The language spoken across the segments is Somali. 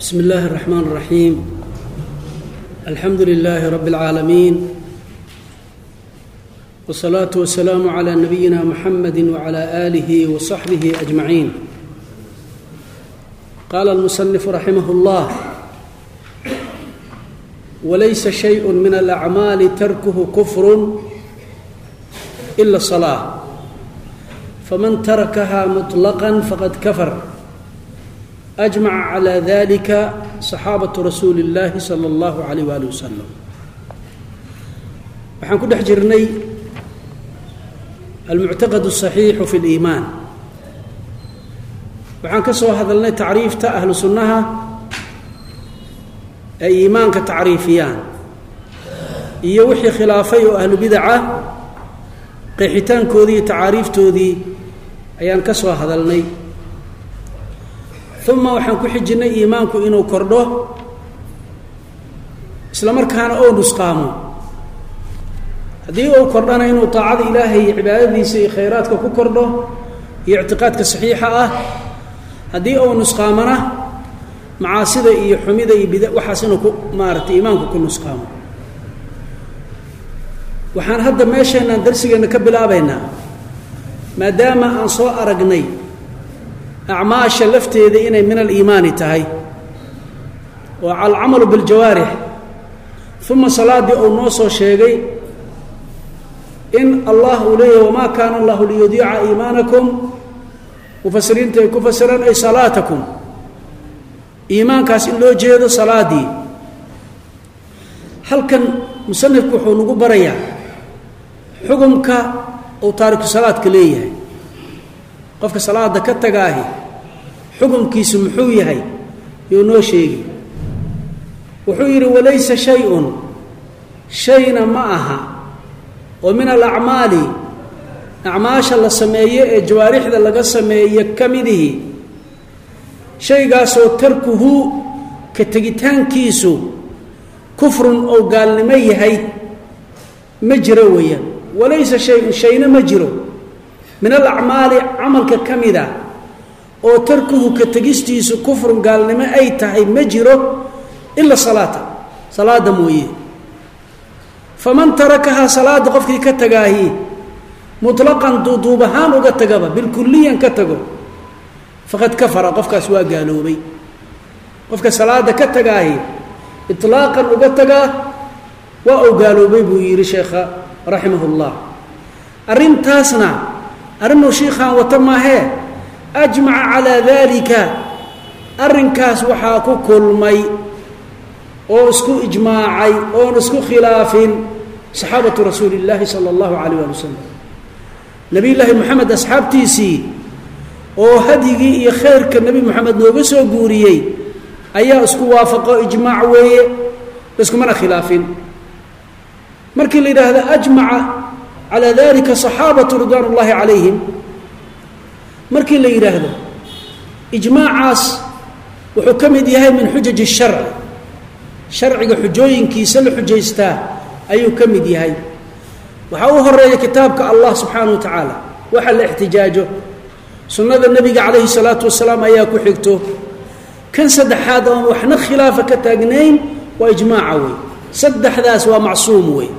بسم الله الرحمن الرحيم الحمد لله رب العالمين والصلاة والسلام على نبينا محمد وعلى آله وصحبه أجمعين قال المصنف رحمه الله وليس شيء من الأعمال تركه كفر إلا الصلاة فمن تركها مطلقا فقد كفر ajmaca calaa dalika saxaabatu rasuuli illaahi sala allahu calayh waali wasalam waxaan ku dhex jirnay almuctaqad asaxiixu fi liimaan waxaan ka soo hadalnay tacriifta ahlu sunnaha ay iimaanka tacriifiyaan iyo wixii khilaafay oo ahlu bidaca qeexitaankoodii iyo tacaariiftoodii ayaan ka soo hadalnay uma waxaan ku xijinnay iimaanku inuu kordho isla markaana oo nusqaamo. Haddii uu kordhana inuu taacada ilaahay iyo cibaadadiisa iyo khayraadka ku kordho iyo ictiqaadka saxiixa ah haddii uu nusqaamona macaasida iyo xumida iyo bida waxaas inuu ku maaratay iimaanku ku nusqaamo. Waxaan hadda meesheenaan darsigeenna ka bilaabaynaa maadaama aan soo aragnay acmaasha lafteeda inay min aliimaani tahay. Oo alcamalu biljawaarix. Uma salaaddii uu noo soo sheegay in allah uu leeyahy wamaa kaana allahu liyudiica iimaanakum. Mufasiriinta ay ku fasiraan ay salaatakum. Iimaankaas in loo jeedo salaaddii halkan musanifku wuxuu nagu barayaa xukumka uu taariku salaadka leeyahay qofka salaada ka tagaahi xukumkiisu muxuu yahay? Yuu noo sheegi wuxuu yidhi walaysa shay-un shayna ma aha oo min alacmaali acmaasha la sameeye ee jawaarixda laga sameeye ka midihi shaygaasoo tarkuhu ka tegitaankiisu kufrun oo gaalnimo yahay ma jiro weeyaan. Walaysa shayun shayna ma jiro min alacmaali camalka ka mida oo tarkuhu ka tegistiisu kufrun gaalnimo ay tahay ma jiro ila salaata salaada mooye. Faman tarakahaa salaada qofkii ka tagaahi mutlaqan duuduub ahaan uga tagaba bilkuliyan ka tago faqad kafara qofkaas waa gaaloobay. Qofka salaada ka tagaahi ilaaqan uga tagaa waa uu gaaloobay buu yidhi sheekha raximah اllah arrintaasna arrinuu shiikhaan wata maahee ajmaca calaa daalika arrinkaas waxaa ku kulmay oo isku ijmaacay oon isku khilaafin saxaabatu rasuuli اllaahi sala اllahu alayh ali wasalam nebiy llaahi moxamed asxaabtiisii oo hadyigii iyo khayrka nebi moxamed nooga soo guuriyey ayaa isku waafaqo ijmaac weeye iskumana khilaafin. Markii la yidhaahdo ajmaca calaa dalika saxaabatu ridwaan ullaahi calayhim. Markii la yidhaahdo ijmaacaas wuxuu ka mid yahay min xujaji اsharci sharciga xujooyinkiisa la xujaystaa ayuu ka mid yahay. Waxaa u horreeya kitaabka allah subxaanah wa tacaala waxa la ixtijaajo. Sunnada nebiga calayhi salaatu wasalaam ayaa ku xigto. Kan saddexaad oon waxna khilaafa ka taagnayn waa ijmaaca wey saddexdaas waa macsuum wey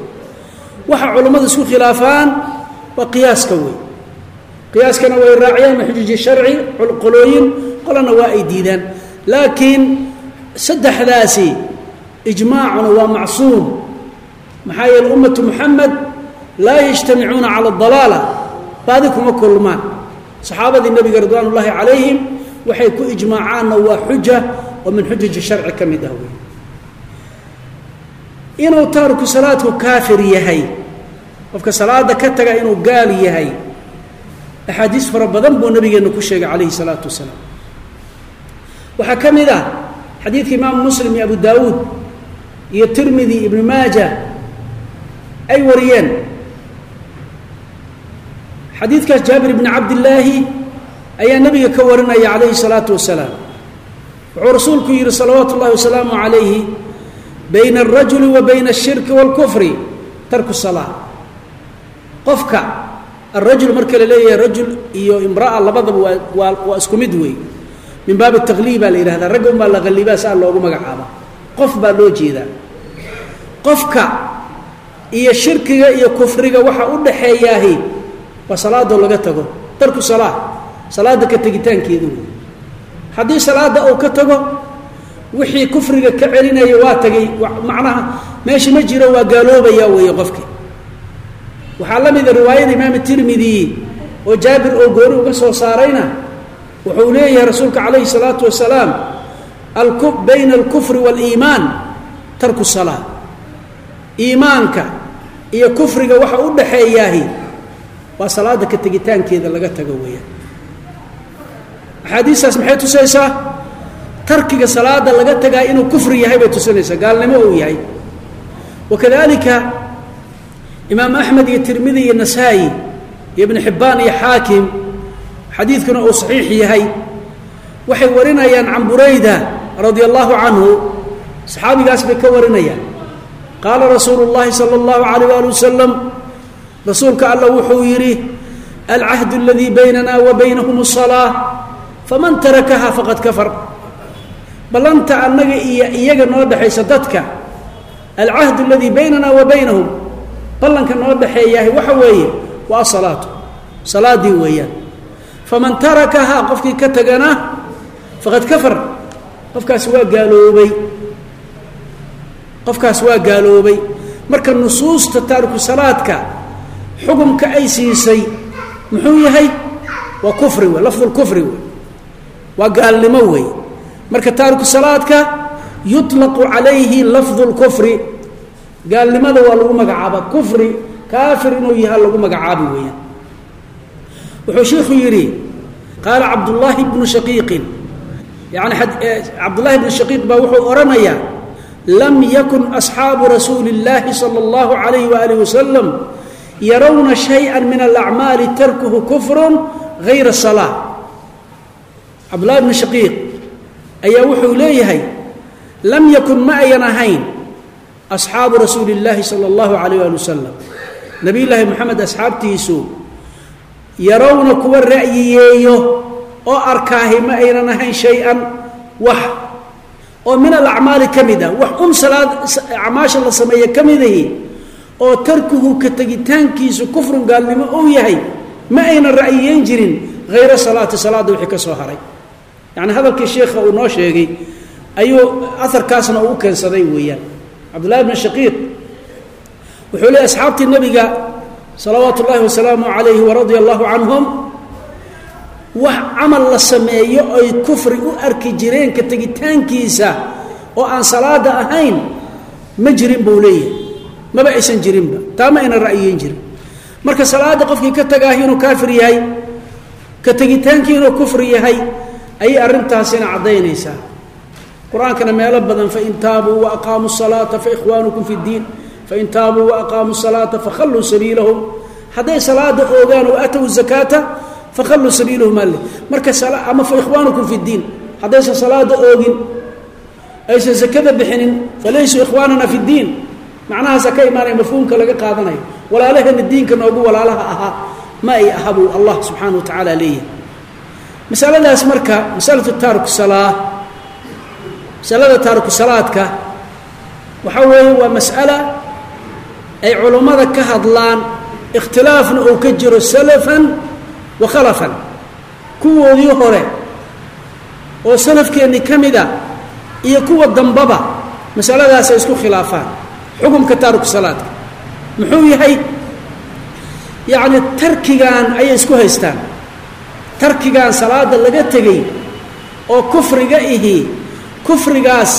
waxa culammadu isku khilaafaan waa qiyaaska wey qiyaaskana way raaciyaan min xujuji sharci qolooyin qolana waa ay diidaan. Laakiin saddexdaasi ijmaacuna waa macsuum. Maxaa yeele ummatu muxamed laa yajtamicuuna cala dalaala baadi kuma kulmaan. Saxaabadii nebiga ridwaan calayhim waxay ku ijmaacaanna waa xuja oo min xujuji sharci ka mid ah wey inuu taariku salaadku kaafir yahay. Qofka salaada ka taga inuu gaal yahay. Axaadiis fara badan buu nabigeenna ku sheegay calayhi salaatu wasalaam. Waxaa ka mid ah xadiidka imaamu muslim iyo abu daawuud iyo tirmidi ibnu maaja ay wariyeen. Xadiidkaas jaabir ibni cabdillaahi ayaa nebiga ka warinaya calayhi salaatu wasalaam. Wuxuu rasuulku yidhi salawaatu ullahi wasalaamu calayhi bayna alrajuli wa bayna ashirki wاlkufri tarku salaa qofka alrajul marka la leeyahay rajul iyo imra'a labadaba waa waa waa isku mid wey min baabi takliib baa la yidhahdaa ragga unbaa la qallibaa saa loogu magacaaba qof baa loo jeedaa qofka iyo shirkiga iyo kufriga waxa u dhaxeeyaahi waa salaadoo laga tago tarku salaa salaada ka tegitaankeedu haddii salaada uu ka tago wixii kufriga ka celinaya waa tagay. Macnaha meesha ma jiro waa gaaloobaya weeye qofkii waxaa la mida riwaayada imaam tirmidi oo jaabir oo gooni uga soo saarayna wuxuu leeyahay rasuulka calayhi salaatu wasalaam bayna alkufri waaliimaan tarku salaa iimaanka iyo kufriga waxa u dhaxeeyaahi waa salaada ka tegitaankeeda laga tago weeyaan axaadiistaas maxay tusaysaa tarkiga salaada laga tagaa inuu kufri yahay bay tusinaysaa gaalnimo uu yahay wakadalika imaam axmed iyo tirmidi iyo nasaa-i iyo ibnu xibbaan iyo xaakim xadiidkuna uu saxiix yahay waxay warinayaan can burayda radia allahu canhu saxaabigaas bay ka warinayaan qaala rasuulu اllahi salى اllahu alayh ali wasalam rasuulka alla wuxuu yidhi alcahdu aladii baynana wa baynahum الصalaaة faman tarakaha faqad kafar ballanta annaga iyo iyaga noo dhexaysa dadka. Alcahdu aladii baynana wa baynahum. Ballanka noo dhexeeyahay waxa weeye waa asalaatu salaadii weeyaan. Faman tarakahaa qofkii ka tagana faqad kafar. Qofkaasi waa gaaloobay. Qofkaas waa gaaloobay. Marka nusuusta taariku salaadka xukumka ay siisay muxuu yahay? Waa kufri wey lafdulkufri wey waa gaalnimo wey marka taariku salaadka yuطlaqu calayhi lafdu اlkufri gaalnimada waa lagu magacaaba kufri kaafir inuu yaha lagu magacaabi weeyaan wuxuu shiiku yidhi qaala cabdullaahi bnu shaqiiqin yani cabdullahi bnu shaqiiq baa wuxuu odhanayaa lam yakun asxaabu rasuuli اllaahi salى اllahu alayh waalih wasalam yarawna shayئa min alacmaali tarkuhu kufru gayra salaa cabdullahi bnu shaqiiq ayaa wuxuu leeyahay lam yakun ma ayan ahayn asxaabu rasuuli اllaahi salى اllahu alayh ali wasalam nabiy llaahi moxamed asxaabtiisu yarawna kuwa ra'yiyeeyo oo arkaahi ma aynan ahayn shay-an wax oo min alacmaali ka mid ah wax un salaad acmaasha la sameeye ka midahi oo tarkuhu ka tegitaankiisu kufrun gaalnimo ou yahay ma aynan ra'yiyeyn jirin hayra salaati salaadda wixii ka soo haray yacni hadalkii sheikha uu noo sheegay ayuu aharkaasna uu u keensaday weeyaan. Cabdullahi bn shaqiiq wuxuu leey asxaabtii nebiga salawaatu ullaahi wasalaamu calayhi waradia allahu canhum wax camal la sameeyo ay kufri u arki jireen ka tegitaankiisa oo aan salaada ahayn ma jirin buu leeyahay. Maba aysan jirinba. Taa ma aynan ra'yiyeyn jirin. Marka salaadda qofkii ka tagaahi inuu kaafir yahay ka tegitaankii inuu kufri yahay ayay arrintaasina caddaynaysaa. Qur'aankana meelo badan fain taabuu wa aqaamuu salaata faikhwaanukum fi ddiin fain taabuu wa aqaamuu salaata fakhalluu sabiilahum. Hadday salaada oogaan oo atow zakaata fakhalluu sabiilahum alle marka ama faikhwaanukum fi ddiin haddaysan salaada oogin aysan zakada bixinin falaysuu ikhwaanana fi ddiin macnahaasa ka imaanaya mafhuumka laga qaadanayo. Walaalaheena diinka noogu walaalaha ahaa. Ma ay aha allah subxaana wa tacaala leeyahay masaladaas marka masalatu taariku salaa masalada taariku salaadka waxaa weeye waa mas'ala ay culummada ka hadlaan ikhtilaafna oo ka jiro salafan wa khalafan. Kuwoodii hore oo salafkeennii ka mid a iyo kuwa dambaba masaladaasay isku khilaafaan. Xukumka taariku salaadka. Muxuu yahay? Yacni tarkigan ayay isku haystaan tarkigan salaada laga tegey oo kufriga ihi kufrigaas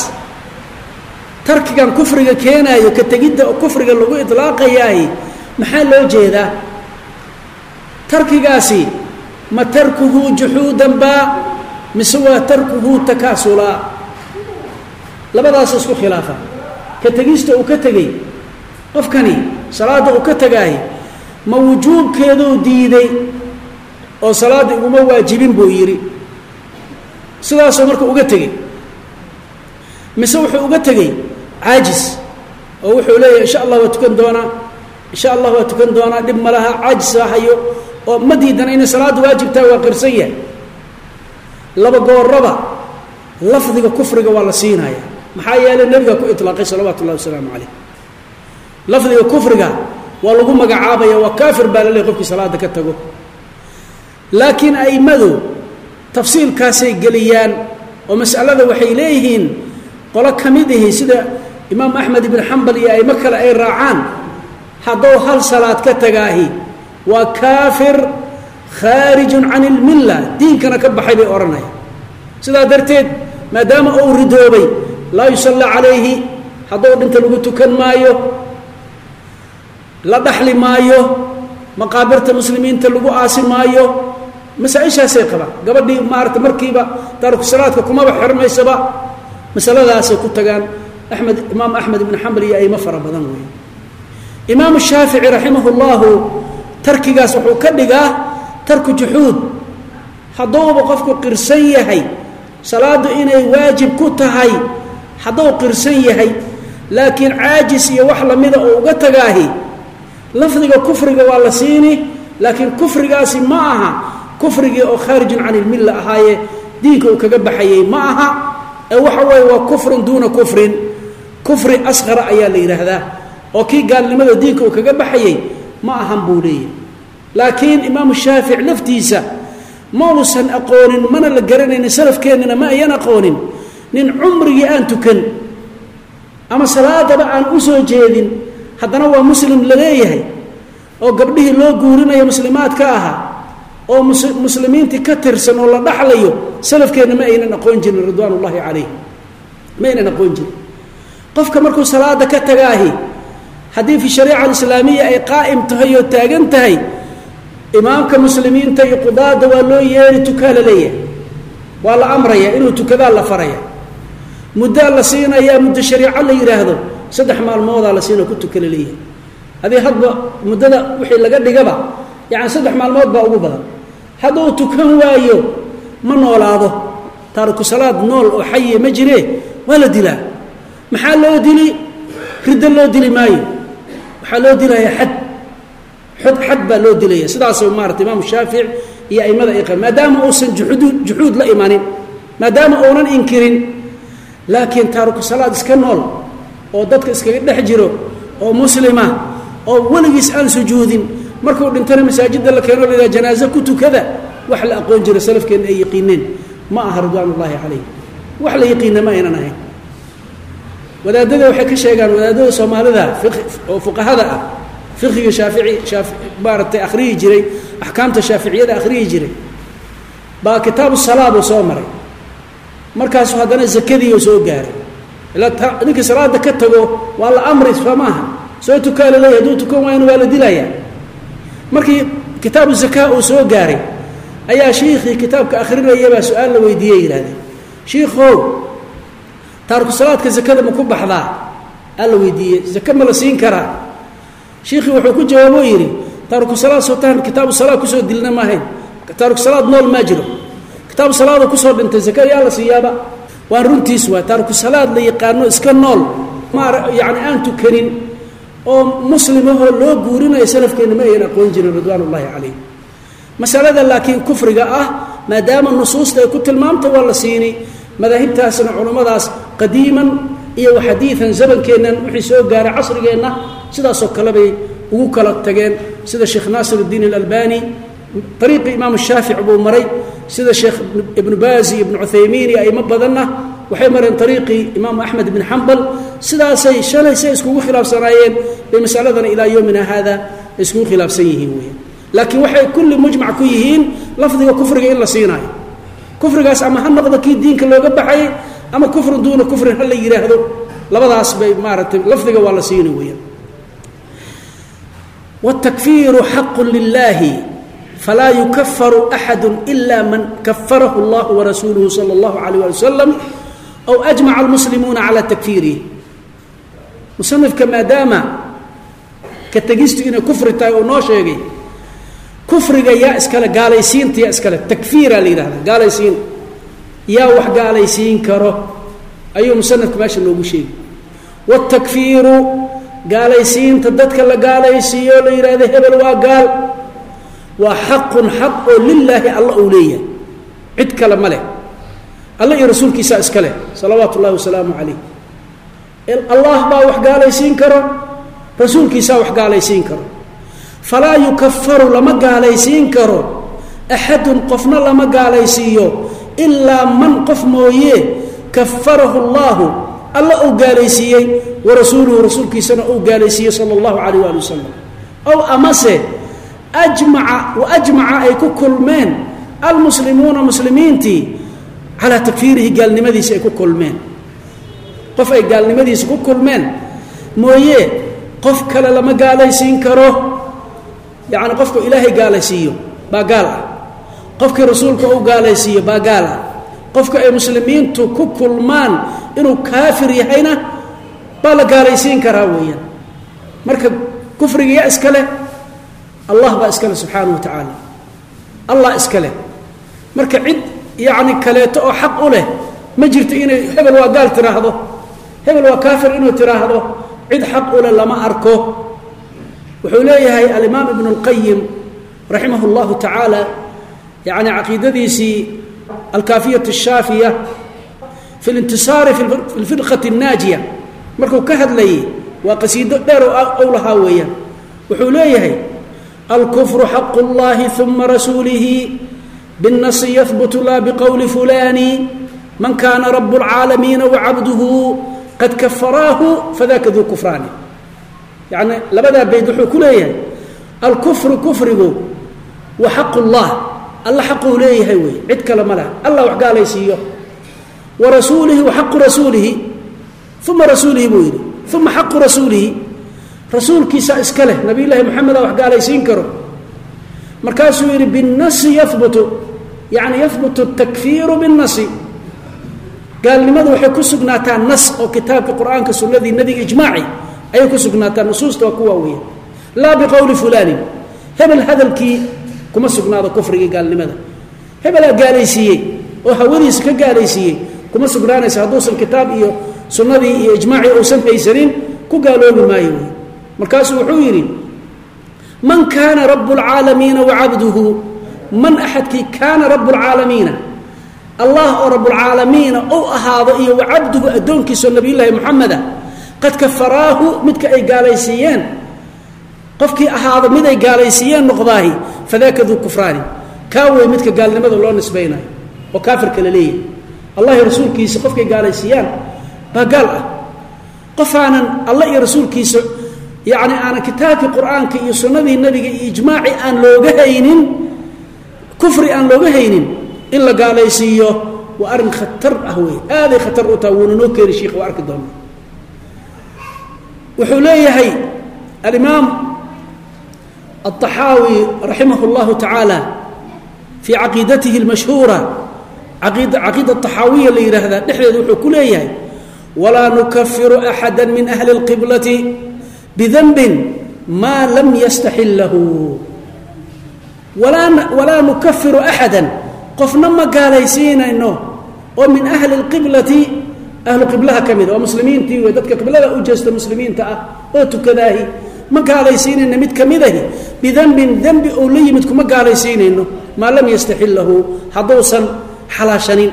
tarkigan kufriga keenaayo ka tegidda kufriga lagu idlaaqayaahi maxaa loo jeedaa? Tarkigaasi ma tarkuhu juxuudan baa mise waa tarkuhu takaasulaa labadaas isku khilaafa. Ka tegista uu ka tegey qofkani salaadda uu ka tegaahi ma wujuubkeeduu diiday oo salaadda iguma waajibin buu yidhi. Sidaasuu marka uga tegey. Mise wuxuu uga tegey caajis oo wuxuu leeyahay insha allah waa tukan doonaa insha allah waa tukan doonaa dhib ma laha caajis baa oo ma diidana inay salaadda waajibtaha waa qirsan yahay. Laba gooraba lafdiga kufriga waa la siinaya maxaa yeelay nebiga ku ilaaqay salawaatu ullahi wasalaamu calayh. Lafdiga kufriga waa lagu magacaabaya waa kaafir baa la qofkii salaada ka tago laakiin a'immadu tafsiilkaasay geliyaan oo mas'alada waxay leeyihiin qolo ka mid ihi sida imaam axmed ibn xambal iyo aimo kale ay raacaan haddou hal salaad ka tagaahi waa kaafir khaarijun can ilmilla diinkana ka baxay bay odhanaya. Sidaa darteed maadaama uu ridoobay laa yusalla calayhi haddou dhinta lagu tukan maayo la dhaxli maayo maqaabirta muslimiinta lagu aasi maayo masaa-ishaasay qabaan gabadhii maarata markiiba taariku salaadka kumaba xirmaysaba masaladaasay ku tagaan. Amed imaam axmed ibn xambal iyo aimo fara badan weeye imaamu shaafici raximah llahu tarkigaas wuxuu ka dhigaa tarku juxuud hadduuba qofku qirsan yahay salaaddu inay waajib ku tahay hadduu qirsan yahay laakiin caajis iyo wax lamida oo uga tagaahi lafdiga kufriga waa la siini laakiin kufrigaasi ma aha kufrigii oo khaarijun can ilmilla ahaaye diinka uu kaga baxayey ma aha. Ee waxa weeye waa kufrun duuna kufrin. Kufri asqara ayaa la yidhaahdaa oo kii gaalnimada diinka uu kaga baxayey ma ahan buu leeyahy laakiin imaamu shaafic laftiisa ma uusan aqoonin mana la garanaynin salafkeennina ma ayan aqoonin nin cumrigii aan tukan ama salaadaba aan u soo jeedin haddana waa muslim la leeyahay oo gabdhihii loo guurinayo muslimaadka ahaa oo muslimiintii ka tirsan oo la dhaxlayo salafkeenna ma aynan aqoon jirin ridwaan calayh. Ma aynan aqoon jirin. Qofka markuu salaada ka tagaahi haddii fi shariica alislaamiya ay qaa'im tahay oo taagan tahay imaamka muslimiinta iyo qudaada waa loo yeeri tukaa la leeyahay. Waa la amraya inuu tukadaa la faraya. Muddaa la siinayaa muddo shariico la yidhaahdo saddex maalmoodaa la siina ku tuka la leeyahay. Haddii hadba muddada wixii laga dhigaba yacani saddex maalmood baa ugu badan hadduu tukan waayo ma noolaado. Taariku salaad nool oo xaye ma jiree waa la dilaa. Maxaa loo dili? Riddo loo dili maayo. Waxaa loo dilayaa xad. Xod xad baa loo dilaya. Sidaas maarata imaamu shaafic iyo aimada ay qab maadaama uusan juxuud juxuud la imanin maadaama uunan inkirin laakiin taariku salaad iska nool oo dadka iskaga dhex jiro oo muslima oo weligiis aan sujuudin markuu dhintana masaajidda la keeno laydhaha janaaze ku tukada wax la aqoon jira salafkeenna ay yaqiineen. Ma aha ridwaan ullaahi calayh wax la yaqiina ma aynan ahayn. Wadaadada waxay ka sheegaan wadaadada soomaalida oo fuqahada ah fiqiga shaafici shaafi maaragtay akhriyi jiray axkaamta shaaficiyada akhriyi jiray. Baa kitaabu salaa buu soo maray. Markaasu haddana zakadii uu soo gaaray. Ninkii salaada ka tago waa la amri soo maaha. Soo tukaa laleeyahy hadduu tukan waayana waa la dilayaa markii kitaabu zakaa uu soo gaaray ayaa shiikhii kitaabka akhrinayabaa su'aal la weydiiyey yidhahdeen shiikhow salaadka zakada ma ku baxdaa? Aa la weydiiyey zake ma la siin karaa? Shiikhii wuxuu ku jawaaboo yidhi taariku salaad kitaabu salaad ku soo dilna maahayn taariku salaad nool maa jiro. Kitaabu salaada ku soo dhintay zake yaa la siiyaaba? Waan runtiis waa salaad la yaqaano iska nool. Ma yacni aan tukanin oo muslimahoo loo guurinayo salafkeenna ma ayan aqoon jirin ridwaan calayh. Masalada laakiin kufriga ah maadaama nusuusta ay ku tilmaamta waa la siini madaahibtaasna culummadaas qadiiman iyo xadiidan zamankeennan wixii soo gaaray casrigeenna sidaasoo kale bay ugu kala tageen. Sida sheekh naasir اdiin اlalbani ariiqii imaam shaafic buu maray. Sida sheekh ibnu baazi ibnu cuthaymiin iyo aimo badanna waxay mareen ariiqii imaam axmed ibn xambal sidaasay shalay say iskugu khilaafsanaayeen bay masaladana ilaa yowmina haada ay iskugu khilaafsan yihiin weya laakiin waxay kulli mujmac ku yihiin lafdiga kufriga in la siinaayo kufrigaas ama ha noqdo kii diinka looga baxayay ama kufrun duuna kufrin ha la yidhaahdo labadaas bay maaratay lafdiga waa la siini weyaan wاtakfiiru xaqu lilahi falaa yukafaru axadu ila man kafarahu اllah warasuuluhu salى اllahu alayh ali wasalam aw ajmaca almuslimuuna calى takfiirih musanifka maadaama ka tegistu inay kufri tahay oo noo sheegay kufriga yaa iskale gaalaysiinta yaa iskale takfiiraa la yidhahda gaalaysiin yaa wax gaalaysiin karo ayuu musanifka meesha noogu sheegi wاtakfiiru gaalaysiinta dadka la gaalaysiiyo la yidhahdo hebel waa gaal waa xaqun xaq oo lilaahi alla uu leeyahay cid kale ma leh alle iyo rasuulkiisaa iska leh salawaatu ullahi wasalaamu calayh allah baa wax gaalaysiin karo rasuulkiisaa wax gaalaysiin karo. Falaa yukafaru lama gaalaysiin karo. Axadun qofna lama gaalaysiiyo ilaa man qof mooye kafarahu اllahu alla uu gaalaysiiyey warasuuluhu rasuulkiisana uu gaalaysiiyey sala اllahu alayh ali wasalam ow amase ajmaca waajmaca ay ku kulmeen almuslimuuna muslimiintii calaa takfiirihi gaalnimadiisi ay ku kulmeen. Qof ay gaalnimadiisa ku kulmeen mooye qof kale lama gaalaysiin karo. Yacni qofku ilaahay gaalaysiiyo baa gaal ah. Qofkii rasuulka uu gaalaysiiyo baa gaal ah. Qofka ay muslimiintu ku kulmaan inuu kaafir yahayna baa la gaalaysiin karaa weeyaan. Marka kufriga yaa iska leh allah baa iska leh subxaana wa tacaala allah iska leh. Marka cid yacni kaleeto oo xaq u leh ma jirto inay hebel waa gaal tiraahdo hebel waa kaafir inuu tiraahdo cid xaq u leh lama arko wuxuu leeyahay alimaam ibnu اlqayim raximah اllahu tacaala yani caqiidadiisii alkaafiyat الshaafiya fi اlintisaari fi اlfirqati الnaajiya markuu ka hadlayay waa qasiido dheer ow lahaa weeyaan wuxuu leeyahay alkufru xaq اllahi uma rasuulihi bالnasi yahbutu la bqowli fulani man kana rab اlcaalamiina wacabduhu qad kafaraahu fadaka duu kufraani yacni labadaa bayd wuxuu ku leeyahay alkufru kufrigu wa xaq ullah alla xaquu leeyahay wey cid kale ma laha allah wax gaalaysiiyo wa rasuulihi wa xaqu rasuulihi uma rasuulihi buu yidhi uma xaqu rasuulihi rasuulkiisa iska leh nabiy llaahi moxameda wax gaalaysiin karo markaasuu yidhi binnasi yahbutu yacni yahbutu takfiiru binnasi. Gaalnimadu waxay ku sugnaataa nas oo kitaabka qur'aanka nebiga ijmaaci ayay ku sugnaataa nusuusta waa kuwaa weya laa biqowli fulaanin hebel hadalkii kuma sugnaado kufrigii gaalnimada. Hebelaa gaalaysiiyey oo hawadiisa ka gaalaysiiyey kuma sugnaanaysa hadduusan kitaab iyo sunnadii iyo ijmaacii uusan haysanin ku gaaloobi maayo. Markaasuu wuxuu yidhi man kaana rabu اlcaalamiina wacabduhu man axadkii kaana rabu اlcaalamiina allah oo rabbulcaalamiina ou ahaado iyo wacabduhu addoonkiisao nabiyullaahi moxameda qad kafaraahu midka ay gaalaysiiyeen. Qofkii ahaado mid ay gaalaysiiyeen noqdaahi fadaaka duu kufraani. Kaa wey midka gaalnimada loo nisbaynayo oo kaafirka la leeyahay. Allahi rasuulkiisa qofkay gaalaysiiyaan baa gaal ah. Qof aanan alla iyo rasuulkiisa yacni aanan kitaabkii qur'aanka iyo sunnadii nebiga iyo ijmaaci aan looga haynin kufri aan looga haynin in la gaalaysiiyo waa arrin khatar ah wey aaday khatar u taha wuuna noo keeni sheikh waa arki doona wuxuu leeyahay alimaam الطaxaawi raximah اllahu taعaalى fii caqiidatihi اlmashhuura caqiida طaxaawiya la yidhaahdaa dhexdeeda wuxuu ku leeyahay walaa nukafiru أxada min ahli اlqiblati bidanbi maa lam yastaxilahu walaa nukafiru أxada qofna ma gaalaysiinayno. Oo min ahli اlqiblati ahlu qiblaha ka mida waa muslimiintii wey dadka qiblada u jeesta muslimiinta ah oo tukadaahi. Ma gaalaysiinayno mid ka midahi bidanbin dembi ou la yimid kuma gaalaysiinayno. Maa lam yastaxilahu hadduusan xalaashanin.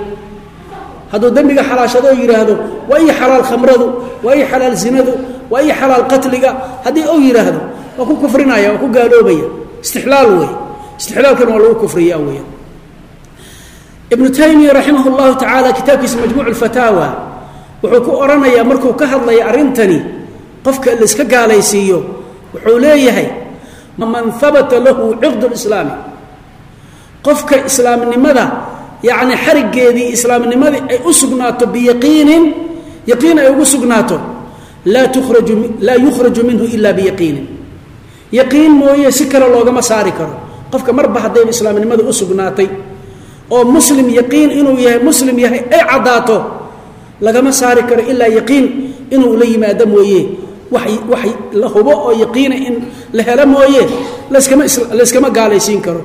Hadduu dembiga xalaashado oo yidhaahdo waa ii xalaal khamradu waa ii xalaal zinadu waa ii xalaal qatliga. Haddii ou yidhaahdo waa ku kufrinaya waa ku gaaloobaya istixlaal wey istixlaalkan waa lagu kufriyaa weya ibnu taymiya raximah llahu tacaala kitaabkiisa majmuuc lfataawa wuxuu ku odhanayaa markuu ka hadlaya arrintani qofka layska gaalaysiiyo wuxuu leeyahay man habata lahu ciqdu lislaami qofka islaamnimada yacni xarigeedii islaamnimadii ay u sugnaato biyaqiinin yaqiin ay ugu sugnaato laa tukhraju laa yukhraju minhu ila biyaqiinin. Yaqiin mooye si kale loogama saari karo qofka marba haddayba islaamnimada u sugnaatay oo muslim yaqiin inuu yahay muslim yahay ay caddaato lagama saari karo ilaa yaqiin inuu la yimaado mooye. Wax wax la hubo oo yaqiina in la helo mooye laskama layskama gaalaysiin karo.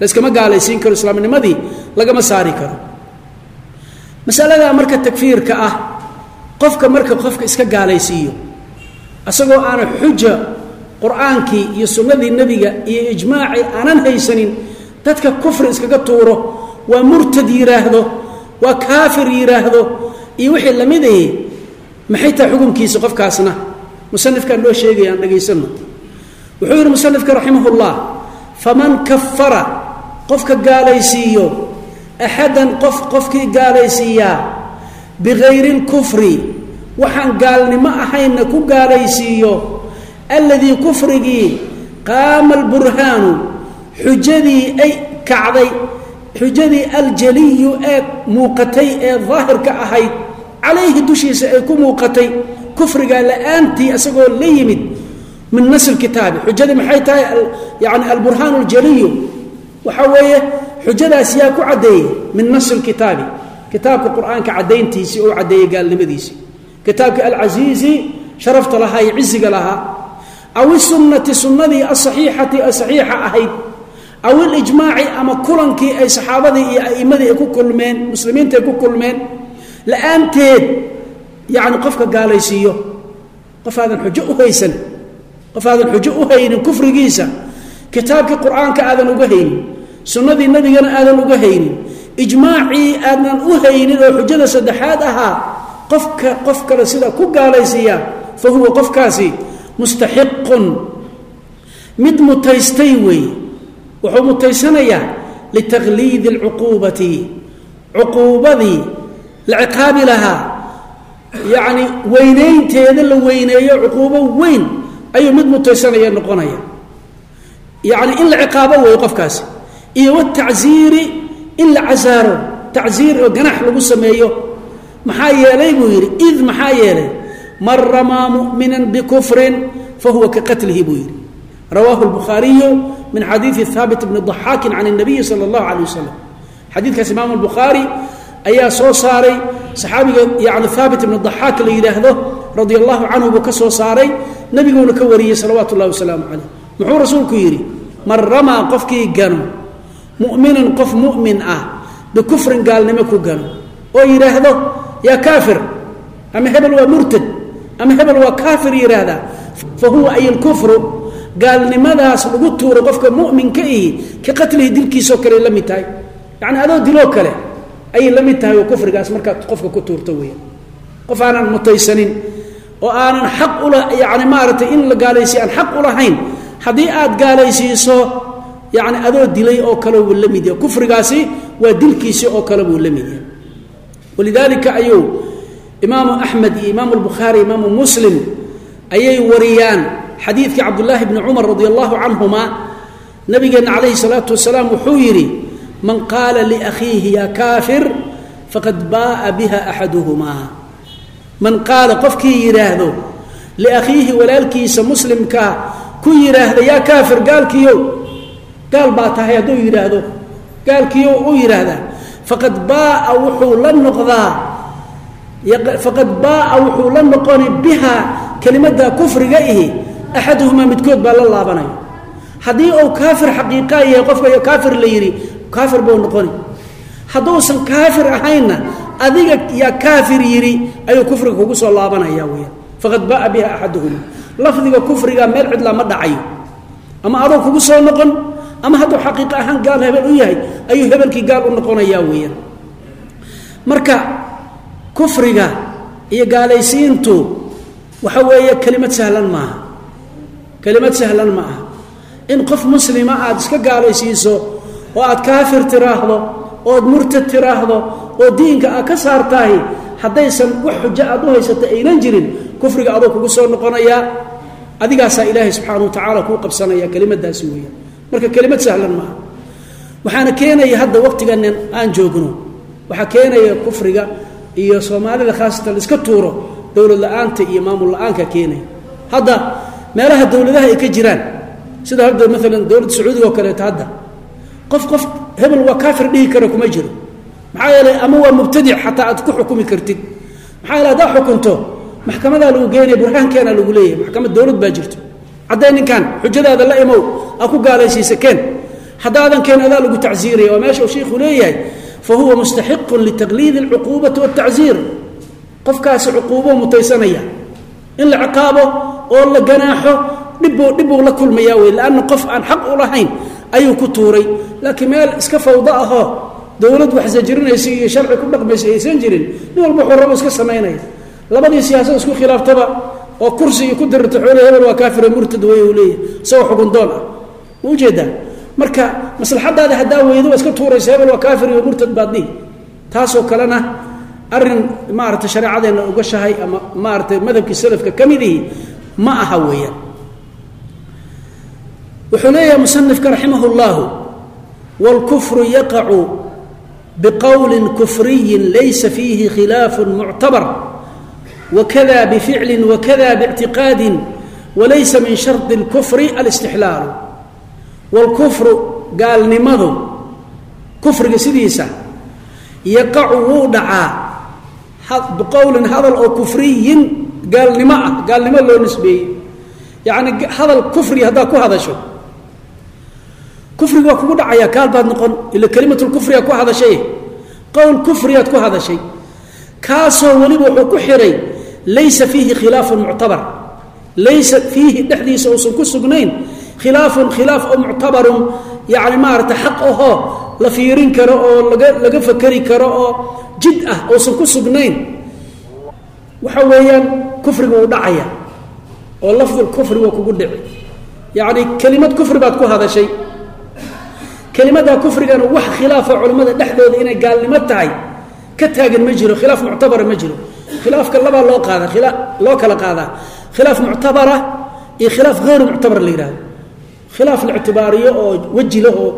Layskama gaalaysiin karo islaamnimadii lagama saari karo. Masaladaa marka takfiirka ah qofka marka qofka iska gaalaysiiyo isagoo aana xuja qur'aankii iyo sunnadii nebiga iyo ijmaacii aanan haysanin dadka kufri iskaga tuuro waa murtad yidhaahdo waa kaafir yidhaahdo iyo wixii la mid ahi maxay tahay xukunkiisa qofkaasna? Musanifkaan noo sheegaya aan dhagaysano wuxuu yidhi musanifka raximahullah faman kafara qofka gaalaysiiyo axadan qof qofkii gaalaysiiyaa bigayri lkufri waxaan gaalnimo ahayna ku gaalaysiiyo alladii kufrigii qaama alburhaanu xujadii ay kacday xujadii aljaliyu ee muuqatay ee daahirka ahayd calayhi dushiisa ay ku muuqatay kufriga la'aantii isagoo la yimid min nas kitaabi. Xujadii maxay tahay? Yani alburhaan اljaliyu waxa weeye xujadaas yaa ku caddeeyey min nas kitaabi. Kitaabka qur'aanka caddayntiisii oo caddeeyey gaalnimadiisii kitaabka alcasiizi sharafta lahaa iyo ciziga lahaa aw isunati sunnadii asaxiixati ee saxiixa ahayd aw ilijmaaci ama kulankii ay saxaabadii iyo a'imadii ay ku kulmeen muslimiinta ay ku kulmeen la'aanteed yacni qofka gaalaysiiyo qof aadan xujo u haysan qof xujo u haynin kufrigiisa kitaabkii qur'aanka aadan uga haynin sunnadii nebigana aadan uga haynin ijmaacii aadan u haynin oo xujada saddexaad ahaa qofka qof kale sida ku gaalaysiiya fa huwa qofkaasi mustaxiqun. Mid mutaystay weeye wuxuu mutaysanayaa litaqliidi alcuquubati. Cuquubadii la ciqaabi lahaa. Yacni weynaynteeda la weyneeyo cuquubo weyn ayuu mid mutaysanaya noqonaya. Yacni in la ciqaabo weeye qofkaasi. Iyo watacziiri in la casaaro. Tacziir oo ganax lagu sameeyo. Maxaa yeelay buu yidhi? Id maxaa yeelay man ramaa mu'minan bikufrin fahuwa ka qatlihi buu yidhi. Rawaahu lbukhaariyu min xadiidi haabit bni daxaakin can اnabiyi sala اllahu alay wasalam xadiidkaas imaamu albukhaari ayaa soo saaray saxaabiga yani haabit ibni daxaak la yidhaahdo radia allahu canhu buu ka soo saaray nebiguuna ka wariyey salawaatu ullahi wasalaamu calayh. Muxuu rasuulku yidhi man ramaa qofkii gano mu'minan qof mu'min ah bikufrin gaalnimo ku gano oo yidhaahdo yaa kaafir ama hebel waa murtad ama hebel waa kaafir yidhaahdaa fa huwa ay lkufru gaalnimadaas lagu tuuro qofka mu'minka ihi ka qatlihi dilkiisoo kale la mid tahay. Yacni adoo diloo kale ayay la mid tahay oo kufrigaas markaad qofka ku tuurto weya qof aanan mutaysanin oo aanan xaq ula yani maaragtay in la gaalaysiiyo aan xaq ulahayn haddii aad gaalaysiiso yani adoo dilay oo kale wuu la mid yahay. Kufrigaasi waa dilkiisi oo kale buu la mid yahay. Walidaalika ayuu imaamu axmed iyo imaamu albukhaari imaamu muslim ayay wariyaan xadiidkii cabdullaahi bni cumar radi allahu canhuma nabigeenna calayhi salaatu wasalaam wuxuu yidhi man qaala liakhiihi ya kaafir faqad baaa biha axaduhumaa man qaala qofkii yidhaahdo liakhiihi walaalkiisa muslimkaa ku yidhaahda yaa kaafir gaalkiiyow gaal baa tahay hadduu yidhaahdo gaalkiiyow uu yidhaahdaa faqad baaa wuxuu la noqdaa faqad baaa wuxuu la noqoni biha kelimadda kufriga ihi axaduhumaa midkood baa la laabanaya haddii uu kaafir xaqiiqaa yahay qofka kaafir la yidhi kaafir buu noqoni hadduusan kaafir ahaynna adiga yaa kaafir yidhi ayuu kufriga kugu soo laabanaya weyaan faqad baaa biha axaduhuma lafdiga kufriga meel cidlaa ma dhacayo ama adoo kugu soo noqon ama hadduu xaqiiqo ahaan gaal hebel u yahay ayuu hebelkii gaal u noqonayaa weeyaan marka kufriga iyo gaalaysiintu waxa weeye kelimad sahlan maaha. Kelimad sahlan ma aha in qof muslima aad iska gaalaysiiso oo aad kaafir tiraahdo ood murtad tiraahdo oo diinka aad ka saartahay haddaysan wax xujo aad u haysata aynan jirin kufriga adoo kugu soo noqonayaa adigaasaa ilaahay subxaana wa tacaala kuu qabsanaya kelimadaasi weeyaan marka kelimad sahlan maaha. Waxaana keenaya hadda waqtiganan aan joogno. Waxaa keenaya kufriga iyo soomaalida khaasatan laiska tuuro dowlad la'aanta iyo maamul la'aanka keenaya hadda meelaha dowladaha ay ka jiraan sida hadda maalan dowladda sacuudiga oo kaleeto hadda qof qof hebel waa kaafir dhihi kara kuma jiro. Maxaa yeelay ama waa mubtadic xataa aad ku xukumi kartid. Maxaa yeele haddaa xukunto maxkamadaa lagu geenaya burhaankeena lagu leeyahay maxkamad dowlad baa jirto. Haddee ninkan xujadaada la imow aa ku gaalaysiisa keen. Haddaadan keen adaa lagu tacsiiraya waa meesha uu shiikhu leeyahay fa huwa mustaxiqun litaqliidi alcuquubati waltacsiir qofkaasi cuquubo mutaysanaya in la ciqaabo oo la ganaaxo dhibbuu dhibbuu la kulmayaa wey lanna qof aan xaq u lahayn ayuu ku tuuray laakiin meel iska fawdo ahoo dowlad wax sajrinaysa iyo sharci ku dhaqmaysa aysan jirin nin walba wuxuu rabo iska samaynaya labadii siyaasad isku khilaaftaba oo kursi iyo ku dirirta xoole hebel waa kaafira murtad wey uu leeyahay isagoo xugundoon ah ma u jeedaa marka maslaxadaada haddaa weydo waa iska tuuraysa hebel waa kaafir iyo murtad baad dhihi taasoo kalena arin maarata shareecadeenna ogashahay ama maaratay madhabkii salafka ka mid ihi ma aha weeyaan wuxuu leeyahay musanifka raximah اllahu wاlkufru yaqacu bqowli kufriyi laysa fiihi khilaafu muctabar wakada bficli wakada bاctiqaadi walaysa min shardi اlkufri alاstixlaalu wاlkufru gaalnimadu kufriga sidiisa yaqacu wuu dhacaa. Biqowlin hadal oo kufriyin gaalnimo ah gaalnimo loo nisbeeyey. Yacni hadal kufri haddaad ku hadasho. Kufriga waa kugu dhacaya gaal baad noqon ila kelimatulkufrigaa ku hadashay. Qowl kufriyaad ku hadashay. Kaasoo weliba wuxuu ku xihay laysa fiihi khilaafun muctabar. Laysa fiihi dhexdiisa uusan ku sugnayn khilaafun khilaaf oo muctabarun. Yacni maarata xaq ahoo la fiirin karo oo laga fakeri karo oo jid ah uusan ku sugnayn. Waxa weeyaan kufriga uu dhacaya oo lafdulkufri waa kugu dhici. Yacni kelimad kufri baad ku hadashay. Kelimadaa kufrigana wax khilaafa culimmada dhexdooda inay gaalnimo tahay ka taagan ma jiro khilaaf muctabara ma jiro. Khilaafka labaa loo qaada loo kala qaadaa. Khilaaf muctabara iyo khilaaf hayru muctabar la yihahdo khilaaf la ictibaariyo oo weji lahoo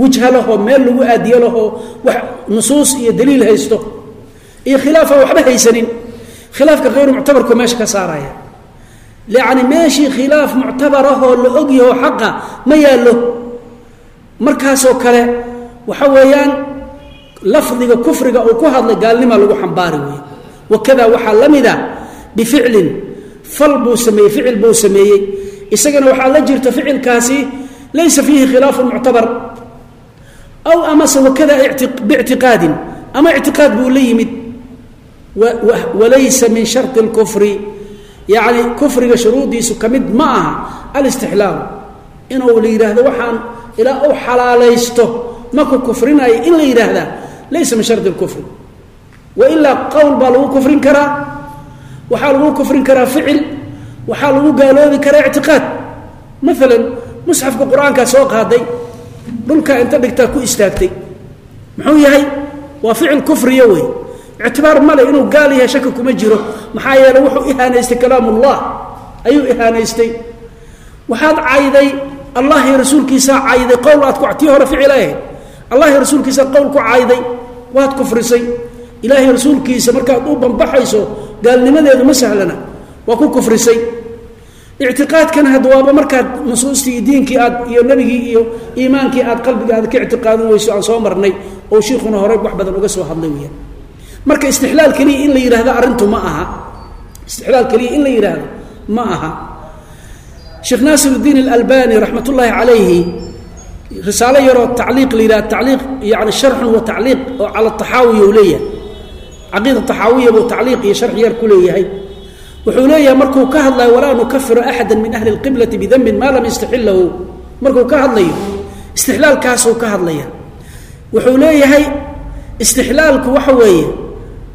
wujha lahoo meel lagu aadiyo lahoo wax nusuus iyo daliil haysto iyo khilaaf aan waxba haysanin. Khilaafka hayru muctabarku meesha ka saaraya. Yacni meeshii khilaaf muctabarahoo la ogyaho xaqa ma yaallo. Markaasoo kale waxa weeyaan lafdiga kufriga uu ku hadlay gaalnima lagu xambaari wey wakada waxaa la mida bificlin fal buu sameeyey ficil buu sameeyey isagana waxaa la jirta ficilkaasi laysa fiihi khilaafun muctabar. Aw amase wakada biictiqaadin ama ictiqaad buu la yimid. Walaysa min shardi اlkufri yacni kufriga shuruudiisu ka mid ma aha alistixlaalu inuu la yidhaahdo waxaan ilaa uu xalaalaysto maku kufrinayo in la yidhaahdaa laysa min shardi اlkufri wailaa qowl baa lagu kufrin karaa. Waxaa lagu kufrin karaa ficil waxaa lagu gaaloobi karaa ictiqaad. Maalan musxafka qur'aankaa soo qaaday dhulkaa inta dhigtaa ku istaagtay. Muxuu yahay? Waa ficil kufriya wey. Ictibaar male inuu gaal yahay shaki kuma jiro. Maxaa yeeley wuxuu ihaanaystay kalaam ayuu ihaanaystay. Waxaad cayday allah iyo rasuulkiisaa cayday qowl aad ku tii hore ficil ahayd allah iyo rasuulkiisaa qowl ku cayday waad kufrisay. Ilaahay rasuulkiisa markaad u bambaxayso gaalnimadeedu ma sahlana. Waa ku kufrisay ictiqaadkana hadda waaba markaad nusuustii iyo diinkii aad iyo nebigii iyo iimaankii aad qalbigaada ka ictiqaadin weyso aan soo marnay oo shiikhuna horey wax badan uga soo hadlay weyaan marka istixlaal keliya in la yidhahdo arrintu ma aha. Istixlaal keliya in la yidhaahdo ma aha. Sheekh naasir اdiin اlalbani raxmat ullaahi calayhi risaalo yaroo tacliiq la yidhahdo tacliiq yani sharxun wa tacliiq oo cala taxaawiya u leeyahay. Caqiida taxaawiya buu tacliiq iyo sharx yar ku leeyahay wuxuu leeyahay markuu ka hadlayo walaa nukafiru axada min ahli اlqiblati bidembin maa lam yastaxilahu markuu ka hadlayo istixlaalkaasuu ka hadlaya. Wuxuu leeyahay istixlaalku waxa weeye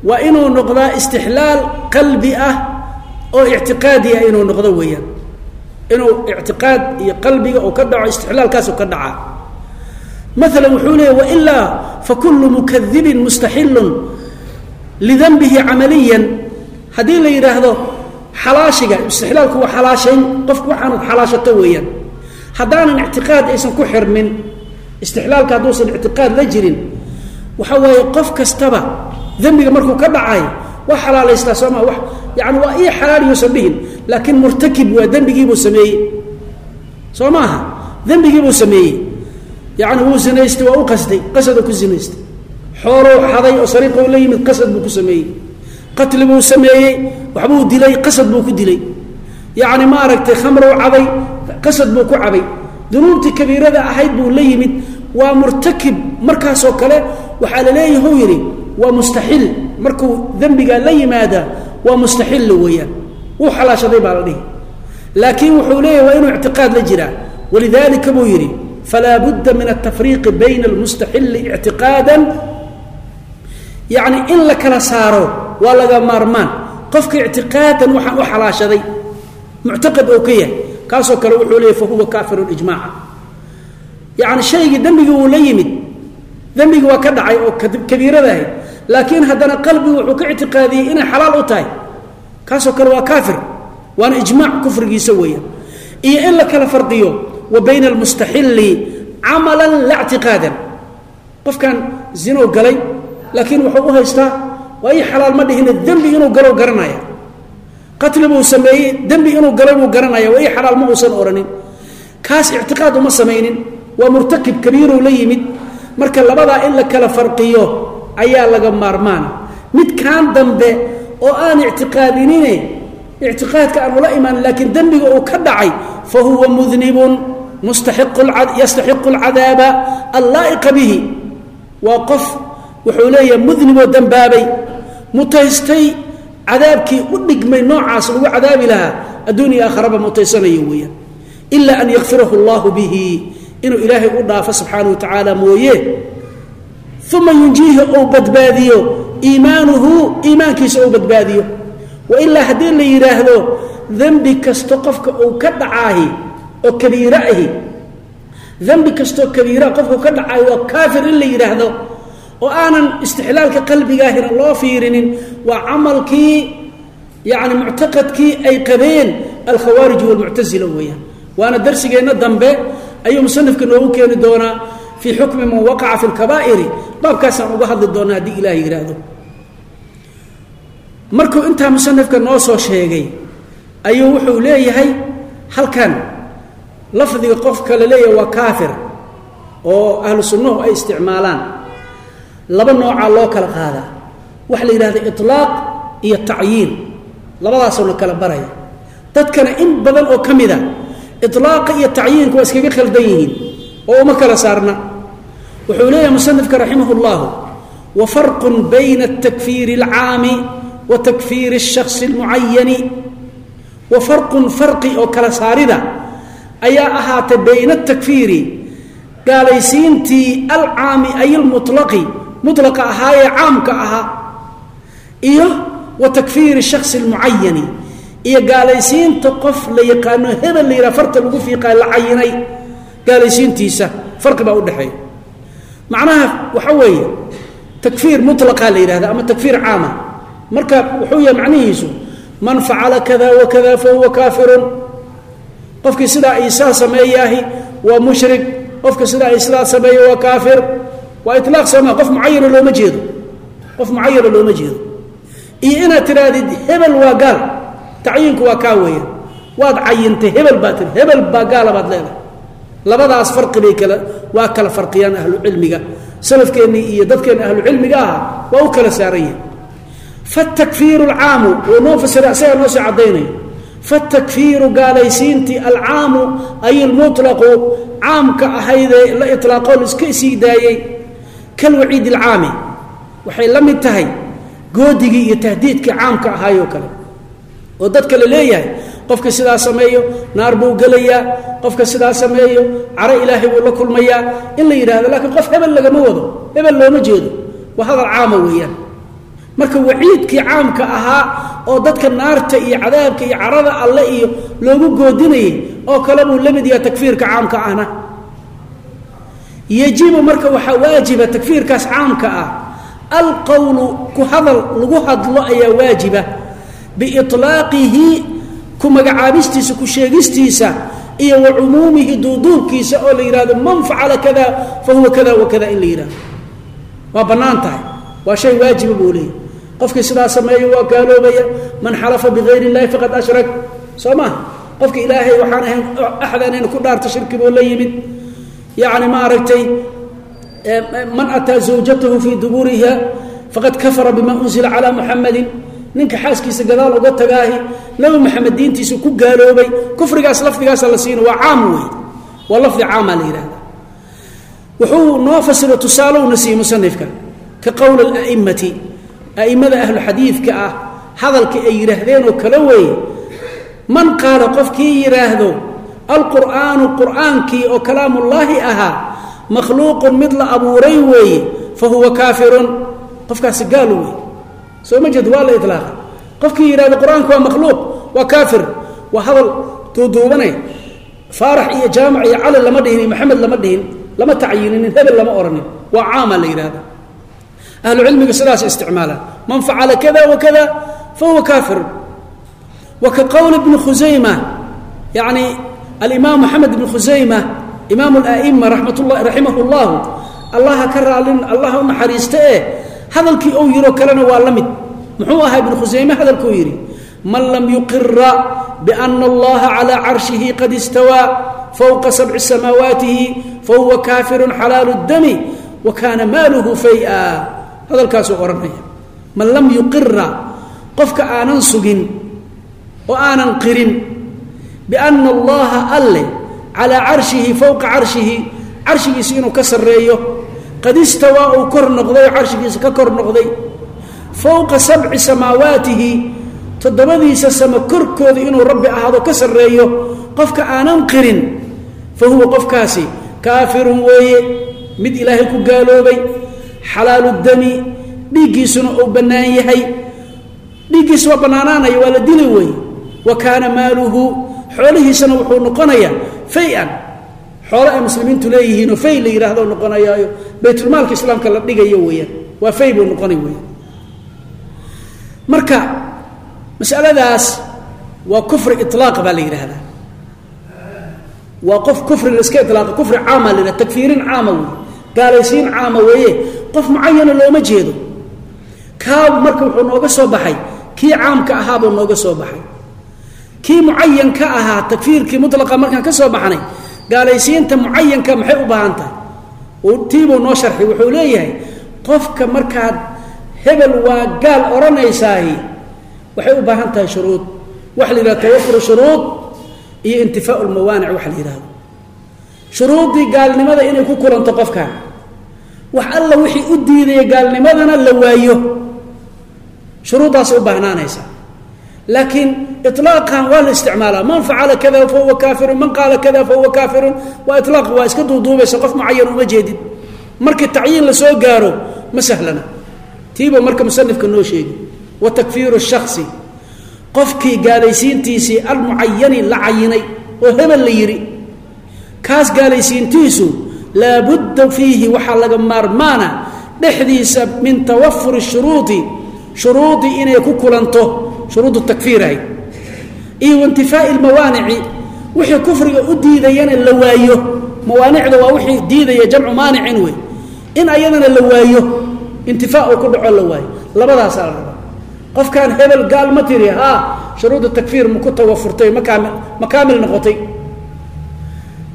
waa inuu noqdaa istixlaal qalbi ah oo ictiqaadi ah inuu noqdo weeyaan. Inuu ictiqaad iyo qalbiga uu ka dhaco istixlaalkaasu ka dhacaa maala wuxuu leeyahy wailaa fakulu mukadibin mustaxilun lidanbihi camaliyan. Haddii la yidhaahdo xalaashiga istixlaalku waa xalaashayn qofku waxaanad xalaashato weeyaan. Haddaanan ictiqaad aysan ku xirmin istixlaalka hadduusan ictiqaad la jirin waxa weeye qof kastaba dembiga markuu ka dhacay waa xalaalaystaa sooma wa yani waa ii xalaal yuusan dhihin laakiin murtakib waa dembigiibuu sameeyey. Soo maaha? Dembigiibuu sameeyey. Yani wuu zinaystay waa u qasday qasaduu ku zinaystay. Xoolou xaday oo sariiqou la yimid qasad buu ku sameeyey. Qatli buu sameeyey waxbuu dilay qasad buu ku dilay. Yacni maaragtay khamrou cabay qasad buu ku cabay. Dunuubtii kabiirada ahayd buu la yimid waa murtakib. Markaasoo kale waxaa la leeyahy u yidhi waa mustaxil markuu dembigaa la yimaada waa mustaxilla weeyaan. Wuu xalaashaday baa la dhihi. Laakiin wuxuu leeyahy waa inuu ictiqaad la jiraa. Walidalika buu yidhi falaa budda min altafriiqi bayna almustaxili ictiqaada yacni in la kala saaro waa laga maarmaan qofka ictiqaadan waxaan u xalaashaday muctaqad oo ka yahay. Kaasoo kale wuxuu leeyay fa huwa kaafirun ijmaaca. Yacni shaygii dembigii uu la yimid dembigii waa ka dhacay oo kabiirada ahayd laakiin haddana qalbigu wuxuu ka ictiqaadiyey inay xalaal u tahay. Kaasoo kale waa kaafir waana ijmaac kufrigiisa weeyaan iyo in la kala farqiyo wa bayna almustaxili camalan la ctiqaadan qofkan zinow galay laakiin wuxuu u haystaa waa ii xalaal ma dhihine dembi inuu galo garanaya. Qatli buu sameeyey dembi inuu galay buu garanaya. Waa ii xalaal ma uusan oranin kaas ictiqaad uma samaynin. Waa murtakib kabiirow la yimid. Marka labadaa in la kala farqiyo ayaa laga maarmaana midkan dambe oo aan ictiqaadinine ictiqaadka aan ula imaan laakiin dembiga uu ka dhacay fa huwa mudnibun yastaxiqu alcadaaba allaa'iqa bihi. Waa qof wuxuu leeyahay mudniboo dembaabay mutaystay cadaabkii u dhigmay noocaas lagu cadaabi lahaa adduuniya aakharaba mutaysanayo weeyaan ilaa an yakfirahu allahu bihi inuu ilaahay u dhaafo subxaana wa tacaala mooye. Uma yunjiihi ou badbaadiyo. Iimaanuhu iimaankiisa ou badbaadiyo. Wailaa haddii la yidhaahdo dembi kasto qofka uu ka dhacaahi oo kabiiro ahi. Dembi kastoo kabiira qofkau ka dhacaahi waa kaafir in la yidhaahdo oo aanan istixlaalka qalbigaahina loo fiirinin waa camalkii yacni muctaqadkii ay qabeen alkhawaarij walmuctasila weeyaan. Waana darsigeenna dambe ayuu musanifka noogu keeni doonaa fii xukmi man waqaca fi lkabaa'iri baabkaasaan uga hadli doonaa haddii ilaah yidhaahdo. Markuu intaa musanifka noo soo sheegay ayuu wuxuu leeyahay halkan lafdiga qofka la leeyahay waa kaafir oo ahlu ay isticmaalaan laba noocaa loo kala qaadaa waxa la yidhahda iطlaaq iyo tacyiin labadaasoo kala baraya dadkana in badan oo ka mida iطlaaqa iyo tacyiinka waa iskaga khaldan yihiin oo uma kala saarna wuxuu leeyahay musanifka raximah اllahu wa farqu bayna اtakfiiri اlcaami wa takfiiri الshakhصi اlmucayani wa farqun farqi oo kala saarida ayaa ahaatay bayna اtakfiiri gaalaysiintii alcaami ay اlmuطlaqi mulaqa ahaayee caamka ahaa iyo wa takfiiri shaksi lmucayani iyo gaalaysiinta qof la yaqaano hebel la yidhaha farta lagu fiiqaa la cayinay gaalaysiintiisa farqi baa udhexeeya macnaha waxa weeye takfiir mulaqaa la yidhahda ama takfiir caama. Marka wuxuu yahay macnihiisu man facala kada wa kada fa huwa kaafirun. Qofkii sidaa isaa sameeyaahi waa mushrik qofka sidaa ay sidaa sameeya waa kaafir waa ilaaq sooma qof mucayana looma jeedo. Qof mucayana looma jeedo. Iyo inaad tidhaahdid hebel waa gaal. Tacyiinku waa kaa weeyaan waad cayintay hebel baa tii hebel baa gaala baad leedahay. Labadaas farqi bay kala waa kala farqiyaan ahlucilmiga. Salafkeennii iyo dadkeenna ahlucilmiga aha waa u kala saaran yahay fatakfiiru alcaamu wuu noo fasira isagaa noo sii caddaynaya. Fatakfiiru gaalaysiintii alcaamu ay ilmutlaqu caamka ahaydee la ilaaqoo laiska sii daayey kalwaciid alcaami waxay la mid tahay goodigii iyo tahdiidkii caamka ahaayoo kale oo dadka la leeyahay qofka sidaa sameeyo naar buu gelayaa qofka sidaa sameeyo caro ilaahay buu la kulmayaa in la yidhahdo laakiin qof hebel lagama wado hebel looma jeedo waa hadal caama weeyaan marka waciidkii caamka ahaa oo dadka naarta iyo cadaabka iyo carada alle iyo loogu goodinayay oo kale buu la mid yaha takfiirka caamka ahna yajibu marka waxaa waajiba takfiirkaas caamka ah alqowlu ku hadal lagu hadlo ayaa waajiba. Biiطlaaqihi ku magacaabistiisa ku sheegistiisa iyo wa cumuumihi duuduubkiisa oo la yidhahdo man facala kada fa kada wa in la yidhahdo waa bannaan tahay. Waa shay waajiba buu leeyay qofkii sidaa sameeya waa gaaloobaya man xalafa bigayr اllahi faqad ashrak. Soo maha qofka ilaahay waxaan ahayn axdanayna ku dhaarta shirki buu la yimid yani maaragtay man ataa zawjatahu fii duburiha faqad kafara bima unzila calى muxamadin ninka xaaskiisa gadaal uga tagaahi nabi maxamed diintiisa ku gaaloobay kufrigaas lafdigaasa la siina waa caam wey waa lafdi caama la yidhahda wuxuu noo fasiro tusaalowna siiye musanifka ka qowl اla'imati a'immada ahlu xadiidka ah hadalka ay yidhaahdeen oo kale weeye man qaala qofkii yidhaahdo alqur'aanu qur'aankii oo kalaamullaahi ahaa makhluuqun mid la abuuray weeye fa huwa kaafirun. Qofkaasi gaal wey soo ma jeed waa la ilaaqa qofkii yidhahdo qur'aanku waa makhluuq waa kaafir waa hadal duuduubane faarax iyo jaamac iyo cali lama dhihin maxamed lama dhihin lama tacyininin hebel lama odhanin waa caama la yidhahda ahlu cilmiga sidaas isticmaalaan. Man facala kada wa kada fahuwa kaafirun. Wa ka qowl ibni khusayma yani alimaam maxamed ibn khusayma imaam اla'ima raximah اllah allaha ka raalin allaha u naxariista ee eh, hadalkii ou yihoo kalena waa la mid. Muxuu ahaa ibnu khusayme hadalkuu yidhi man lam yuqira biana allaha calaa carshihi qad istawaa fowqa sabci samaawaatihi fahuwa kaafirun xalaalu dami wa kaana maaluhu faya. Hadalkaasuu odhanaya man lam yuqira qofka aanan sugin oo aanan qirin biana allaha alle calaa carshihi fowqa carshihi carshigiisa inuu ka sarreeyo. qad istawaa uu kor noqday oo carshigiisa ka kor noqday fowqa sabci samaawaatihi toddobadiisa samo korkooda inuu rabbi ahaado ka sarreeyo. qofka aanan qirin fa huwa qofkaasi kaafirun weeye mid ilaahay ku gaaloobay xalaalu dami dhiiggiisuna uu bannaan yahay dhiiggiisa waa bannaanaanaya waa la dili weeye wa kaana maaluhu xoolihiisana wuxuu noqonayaa fay-an. Xoolo ay muslimiintu leeyihiinoo fay la yidhaahdo noqonayaayo. Baytulmaalka islaamka la dhigayo weeyaan. Waa fay buu noqonay weeyaan. Marka masaladaas waa kufri ilaaq baa la yidhaahdaa waa qof kufri la iska ilaaqa kufri caama la takfiirin caama weeye gaalaysiin caama weeye. Qof mucayana looma jeedo. Kaa marka wuxuu nooga soo baxay kii caamka ahaabuu nooga soo baxay kii mucayanka ahaa takfiirkii mulaqa markaan ka soo baxnay gaalaysiinta mucayanka maxay u baahan tahay tiibuu noo sharxay wuxuu leeyahay qofka markaad hebel waa gaal odhanaysaahi waxay u baahan tahay shuruud. Waxa la yidhahdo tawafur shuruud iyo intifaau lmawaanic waxa la yidhahdo shuruuddii gaalnimada inay ku kulanto qofkan wax alla wixii u diidaya gaalnimadana la waayo. Shuruuddaasay u baahnaanaysaa laakiin ilaaqan waa la isticmaalaa man facala kada fahuwa kaafirun man qaala kada fahuwa kaafirun waa ilaaq waa iska duuduubaysa qof mucayan uma jeedid markii tacyiin la soo gaaro ma sahlana tiiba marka musanifka noo sheegi wa takfiiru shaksi qofkii gaalaysiintiisii almucayani la cayinay oo hebel la yidhi kaas gaalaysiintiisu laabudda fiihi waxaa laga maarmaana dhexdiisa min tawafuri shuruudi shuruudii inay ku kulanto shuruud takfiir ahayd iyo waintifaai lmawaanici wixii kufriga u diidayana la waayo. Mawaanicda waa wixii diidaya jamcu maanicin wey. In ayadana la waayo intifaa uu ku dhaco la waayo. Labadaasaa la rabaa. Qofkaan hebel gaal ma tiri haa shuruuda takfiir maku tawafurtay makaami ma kaamil noqotay.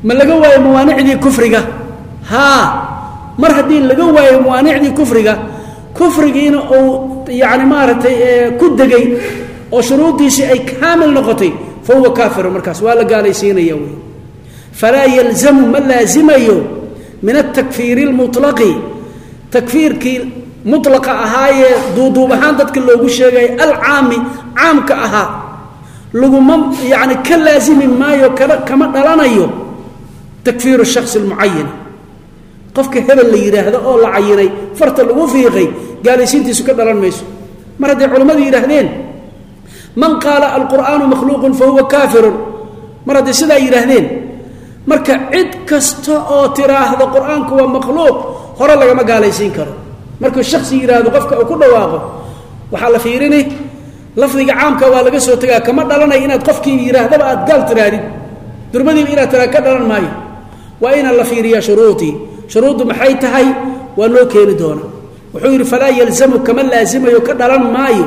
Ma laga waayo mawaanicdii kufriga? Haa mar haddii laga waayo mawaanicdii kufriga kufrigiina uu yani maaragtay ku degay oo shuruuddiisii ay kaamil noqotay fa huwa kaafiru markaas waa la gaalaysiinaya wey falaa yalzamu ma laazimayo min atakfiiri اlmuطlaqi takfiirkii mulaqa ahaayee duuduub ahaan dadka loogu sheegaya alcaami caamka ahaa laguma yani ka laazimi maayo kala kama dhalanayo takfiiru shaksi اlmucayani qofka hebel la yidhaahdo oo la cayinay farta lagu fiiqay gaalaysiintiisu ka dhalan mayso. Mar hadday culimmadu yidhaahdeen man qaala alqur'aanu makhluuqun fa kaafirun. Mar hadday sidaa yidhaahdeen marka cid kasta oo tiraahdo qur'aanku waa makhluuq hore lagama gaalaysiin karo. Markuu shaksi yidhaahdo qofka uu ku dhawaaqo waxaa la fiirini lafdiga caamka waa laga soo tegaa kama dhalanaya inaad qofkii yidhaahdaba aad gaal tirahdid durmadiiba inaad tiraa ka dhalan maayo. Waa inaan la fiiriyaa shuruudii shuruuddu maxay tahay? Waa noo keeni doona wuxuu yidhi falaa yalzamu kama laazimayo ka dhalan maayo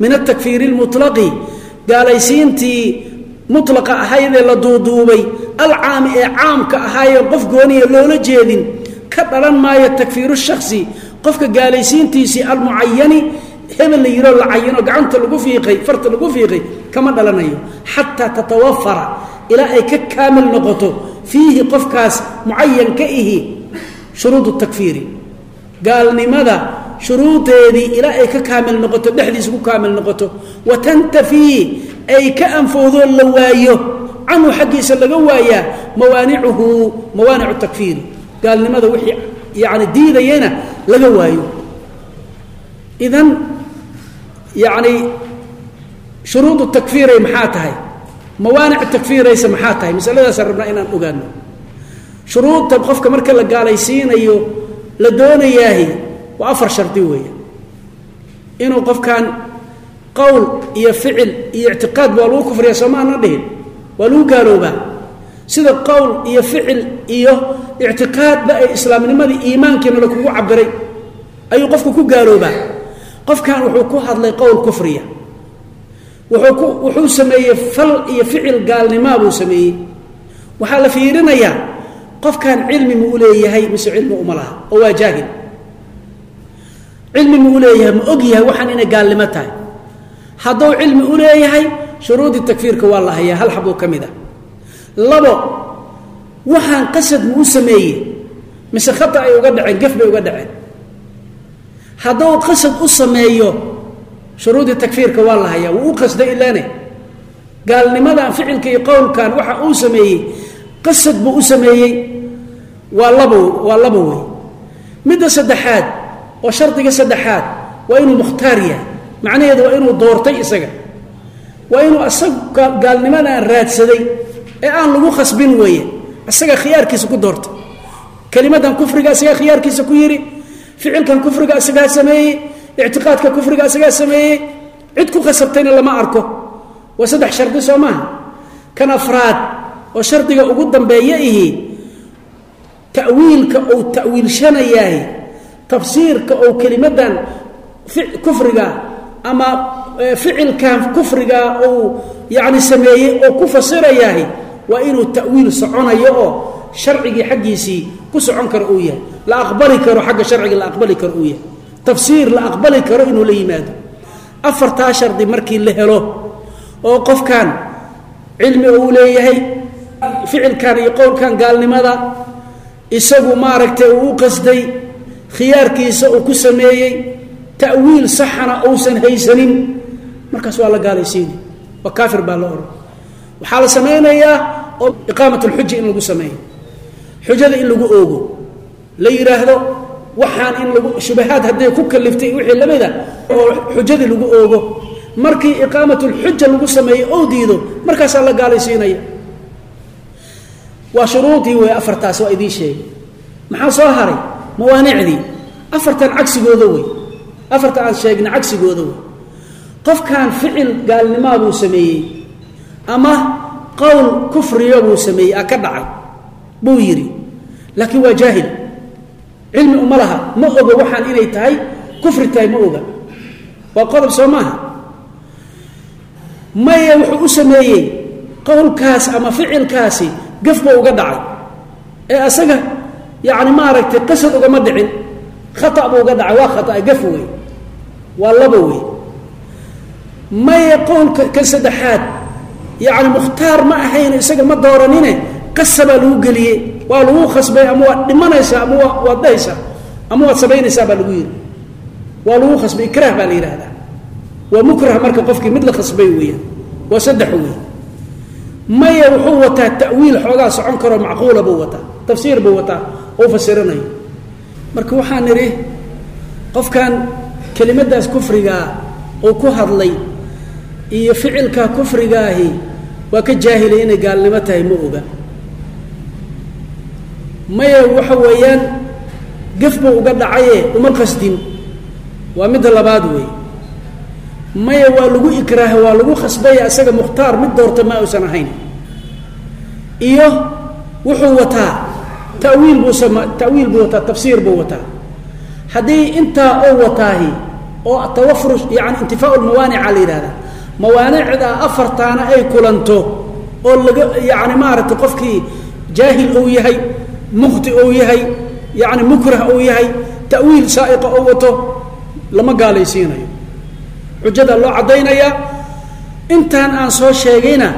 min atakfiiri اlmuطlaqi gaalaysiintii mulaqa ahaydee la duuduubay alcaami ee caamka ahaayee qof gooniya loola jeedin ka dhalan maayo takfiiru shaksi qofka gaalaysiintiisii almucayani hebel la yidhoo la cayino gacanta lagu fiiqay farta lagu fiiqay kama dhalanayo. Xataa tatawafara ilaa ay ka kaamil noqoto fiihi qofkaas mucayanka ihi shuruud takfiiri. Gaalnimada shuruudeedii ilaa ay ka kaamil noqoto dhexdiisa ku kaamil noqoto wa tantafii ay ka anfoodoo la waayo canhu xaggiisa laga waayaa mawaanicuhu mawaanicu takfiiri gaalnimada wixii yani diidayana laga waayo. Idan yacni shuruudu takfiiray maxaa tahay? Mawaanic takfiiraysa maxaa tahay? Masaladaasaan rabnaa inaan ogaano shuruudta qofka marka la gaalaysiinayo la doonayaahi waa afar shardi weeye. Inuu qofkan qowl iyo ficil iyo ictiqaad waa lagu kufriya soo maana dhihin waa lagu gaaloobaa. Sida qowl iyo ficil iyo ictiqaadba ay islaamnimadii iimaankiina lakugu cabiray ayuu qofku ku gaaloobaa. Qofkan wuxuu ku hadlay qowl kufriya. Wuxuu ku wuxuu sameeyey fal iyo ficil gaalnimaa buu sameeyey. Waxaa la fiirinayaa qofkan cilmi ma u leeyahay mise cilmi uma laha oo waa jaahil. Cilmi ma u leeyahay ma og yahay waxaan inay gaalnimo tahay. Hadduu cilmi u leeyahay shuruudii takfiirka waa la hayaa hal xabuu ka mid ah. Labo waxaan qasad ma u sameeye mise khata ay uga dhaceen gef bay uga dhaceen. Hadduu qasad u sameeyo shuruudii takfiirka waa la hayaa wuu u qasday ilaane. Gaalnimadan ficilka iyo qowlkan waxa uu sameeyey qasad buu u sameeyey waa labo waa labo wey midda saddexaad oo shardiga saddexaad waa inuu mukhtaar yahay. Macnaheedu waa inuu doortay isaga. Waa inuu isaga gaalnimadan raadsaday ee aan lagu khasbin weeye isaga khiyaarkiisa ku doortay. Kelimadan kufriga isagaa khiyaarkiisa ku yidhi ficilkan kufriga isagaa sameeyey ictiqaadka kufriga isagaa sameeyey cid ku khasabtayna lama arko. Waa saddex shardi soo maaha. Kan afraad oo shardiga ugu dambeeya ihi ta'wiilka uu ta'wiilshanayahay tafsiirka ou kelimadan kufriga ama ficilkan kufriga uu yani sameeyey oo ku fasirayahay waa inuu ta'wiil soconayo oo sharcigii xaggiisii ku socon karo uu yahay. La aqbali karo xagga sharciga la aqbali karo uu yahay. Tafsiir la aqbali karo inuu la yimaado. Afartaa shardi markii la helo oo qofkan cilmi uu leeyahay ficilkan iyo qowlkan gaalnimada isagu maaragtay uu qasday khiyaarkiisa uu ku sameeyey ta'wiil saxana uusan haysanin. Markaas waa la gaalaysiini waa kaafir baa la odhan waxaa la samaynayaa oo iqaamat lxuja in lagu sameeyo. Xujada in lagu oogo. La yidhaahdo waxaan in lagu shubahaad hadday ku kaliftay wixii lamida oo xujadii lagu oogo. Markii iqaamat lxuja lagu sameeyo oo diido markaasaa la gaalaysiinaya waa shuruudii wey afartaas waa idiin sheegay. Maxaa soo haray? Mawaanicdii. Afartan cagsigooda wey afarta aan sheegna cagsigooda wey qofkan ficil gaalnimaa buu sameeyey ama qowl kufriyo buu sameeyey a ka dhacay buu yidhi laakiin waa jaahil. Cilmi uma laha. Ma oga waxaan inay tahay. Kufri tahay ma oga. Waa qodob soo maaha. Maya wuxuu u sameeyey qowlkaas ama ficilkaasi gaf buu uga dhacay. Ee asaga yacni maaragtay qasad ugama dhicin. Khata buu uga dhacay waa khata gaf wey waa laba wey maya qowlka kan saddexaad yacni mukhtaar ma ahayn isaga ma dooranine qasabaa lagu geliyey. Waa lagu khasbay ama waad dhimanaysaa ama waa waad dhahaysaa ama waad samaynaysaa baa lagu yidhi. Waa lagu khasbay ikraah baa la yidhaahdaa. Waa mukrah marka qofkii mid la khasbay weeyaan. Waa saddex wey maya wuxuu wataa ta'wiil xoogaa socon karoo macquula buu wataa tafsiir buu wataa oo fasiranayo marka waxaan nidhi qofkan kelimadaas kufrigaa uu ku hadlay iyo ficilkaa kufrigaahi waa ka jaahilay inay gaalnimo tahay ma oga. Maya waxa weeyaan gaf buu uga dhacaye uma qasdin. Waa midda labaad wey maya waa lagu ikraaha waa lagu khasbaya isaga mukhtaar mid doorta ma uusan ahayn. Iyo wuxuu wataa tawiil buu sama tawiil buu wataa tafsiir buu wataa. Haddii intaa oo wataahi oo tawafur yani intifaau lmawaanica la yidhahda mawaanicda afartaana ay kulanto oo laga yani maaragtay qofkii jaahil ou yahay mukhti ou yahay yani mukrah ou yahay ta'wiil saaiqa oo wato lama gaalaysiinayo xujada loo caddaynayaa intaan aan soo sheegayna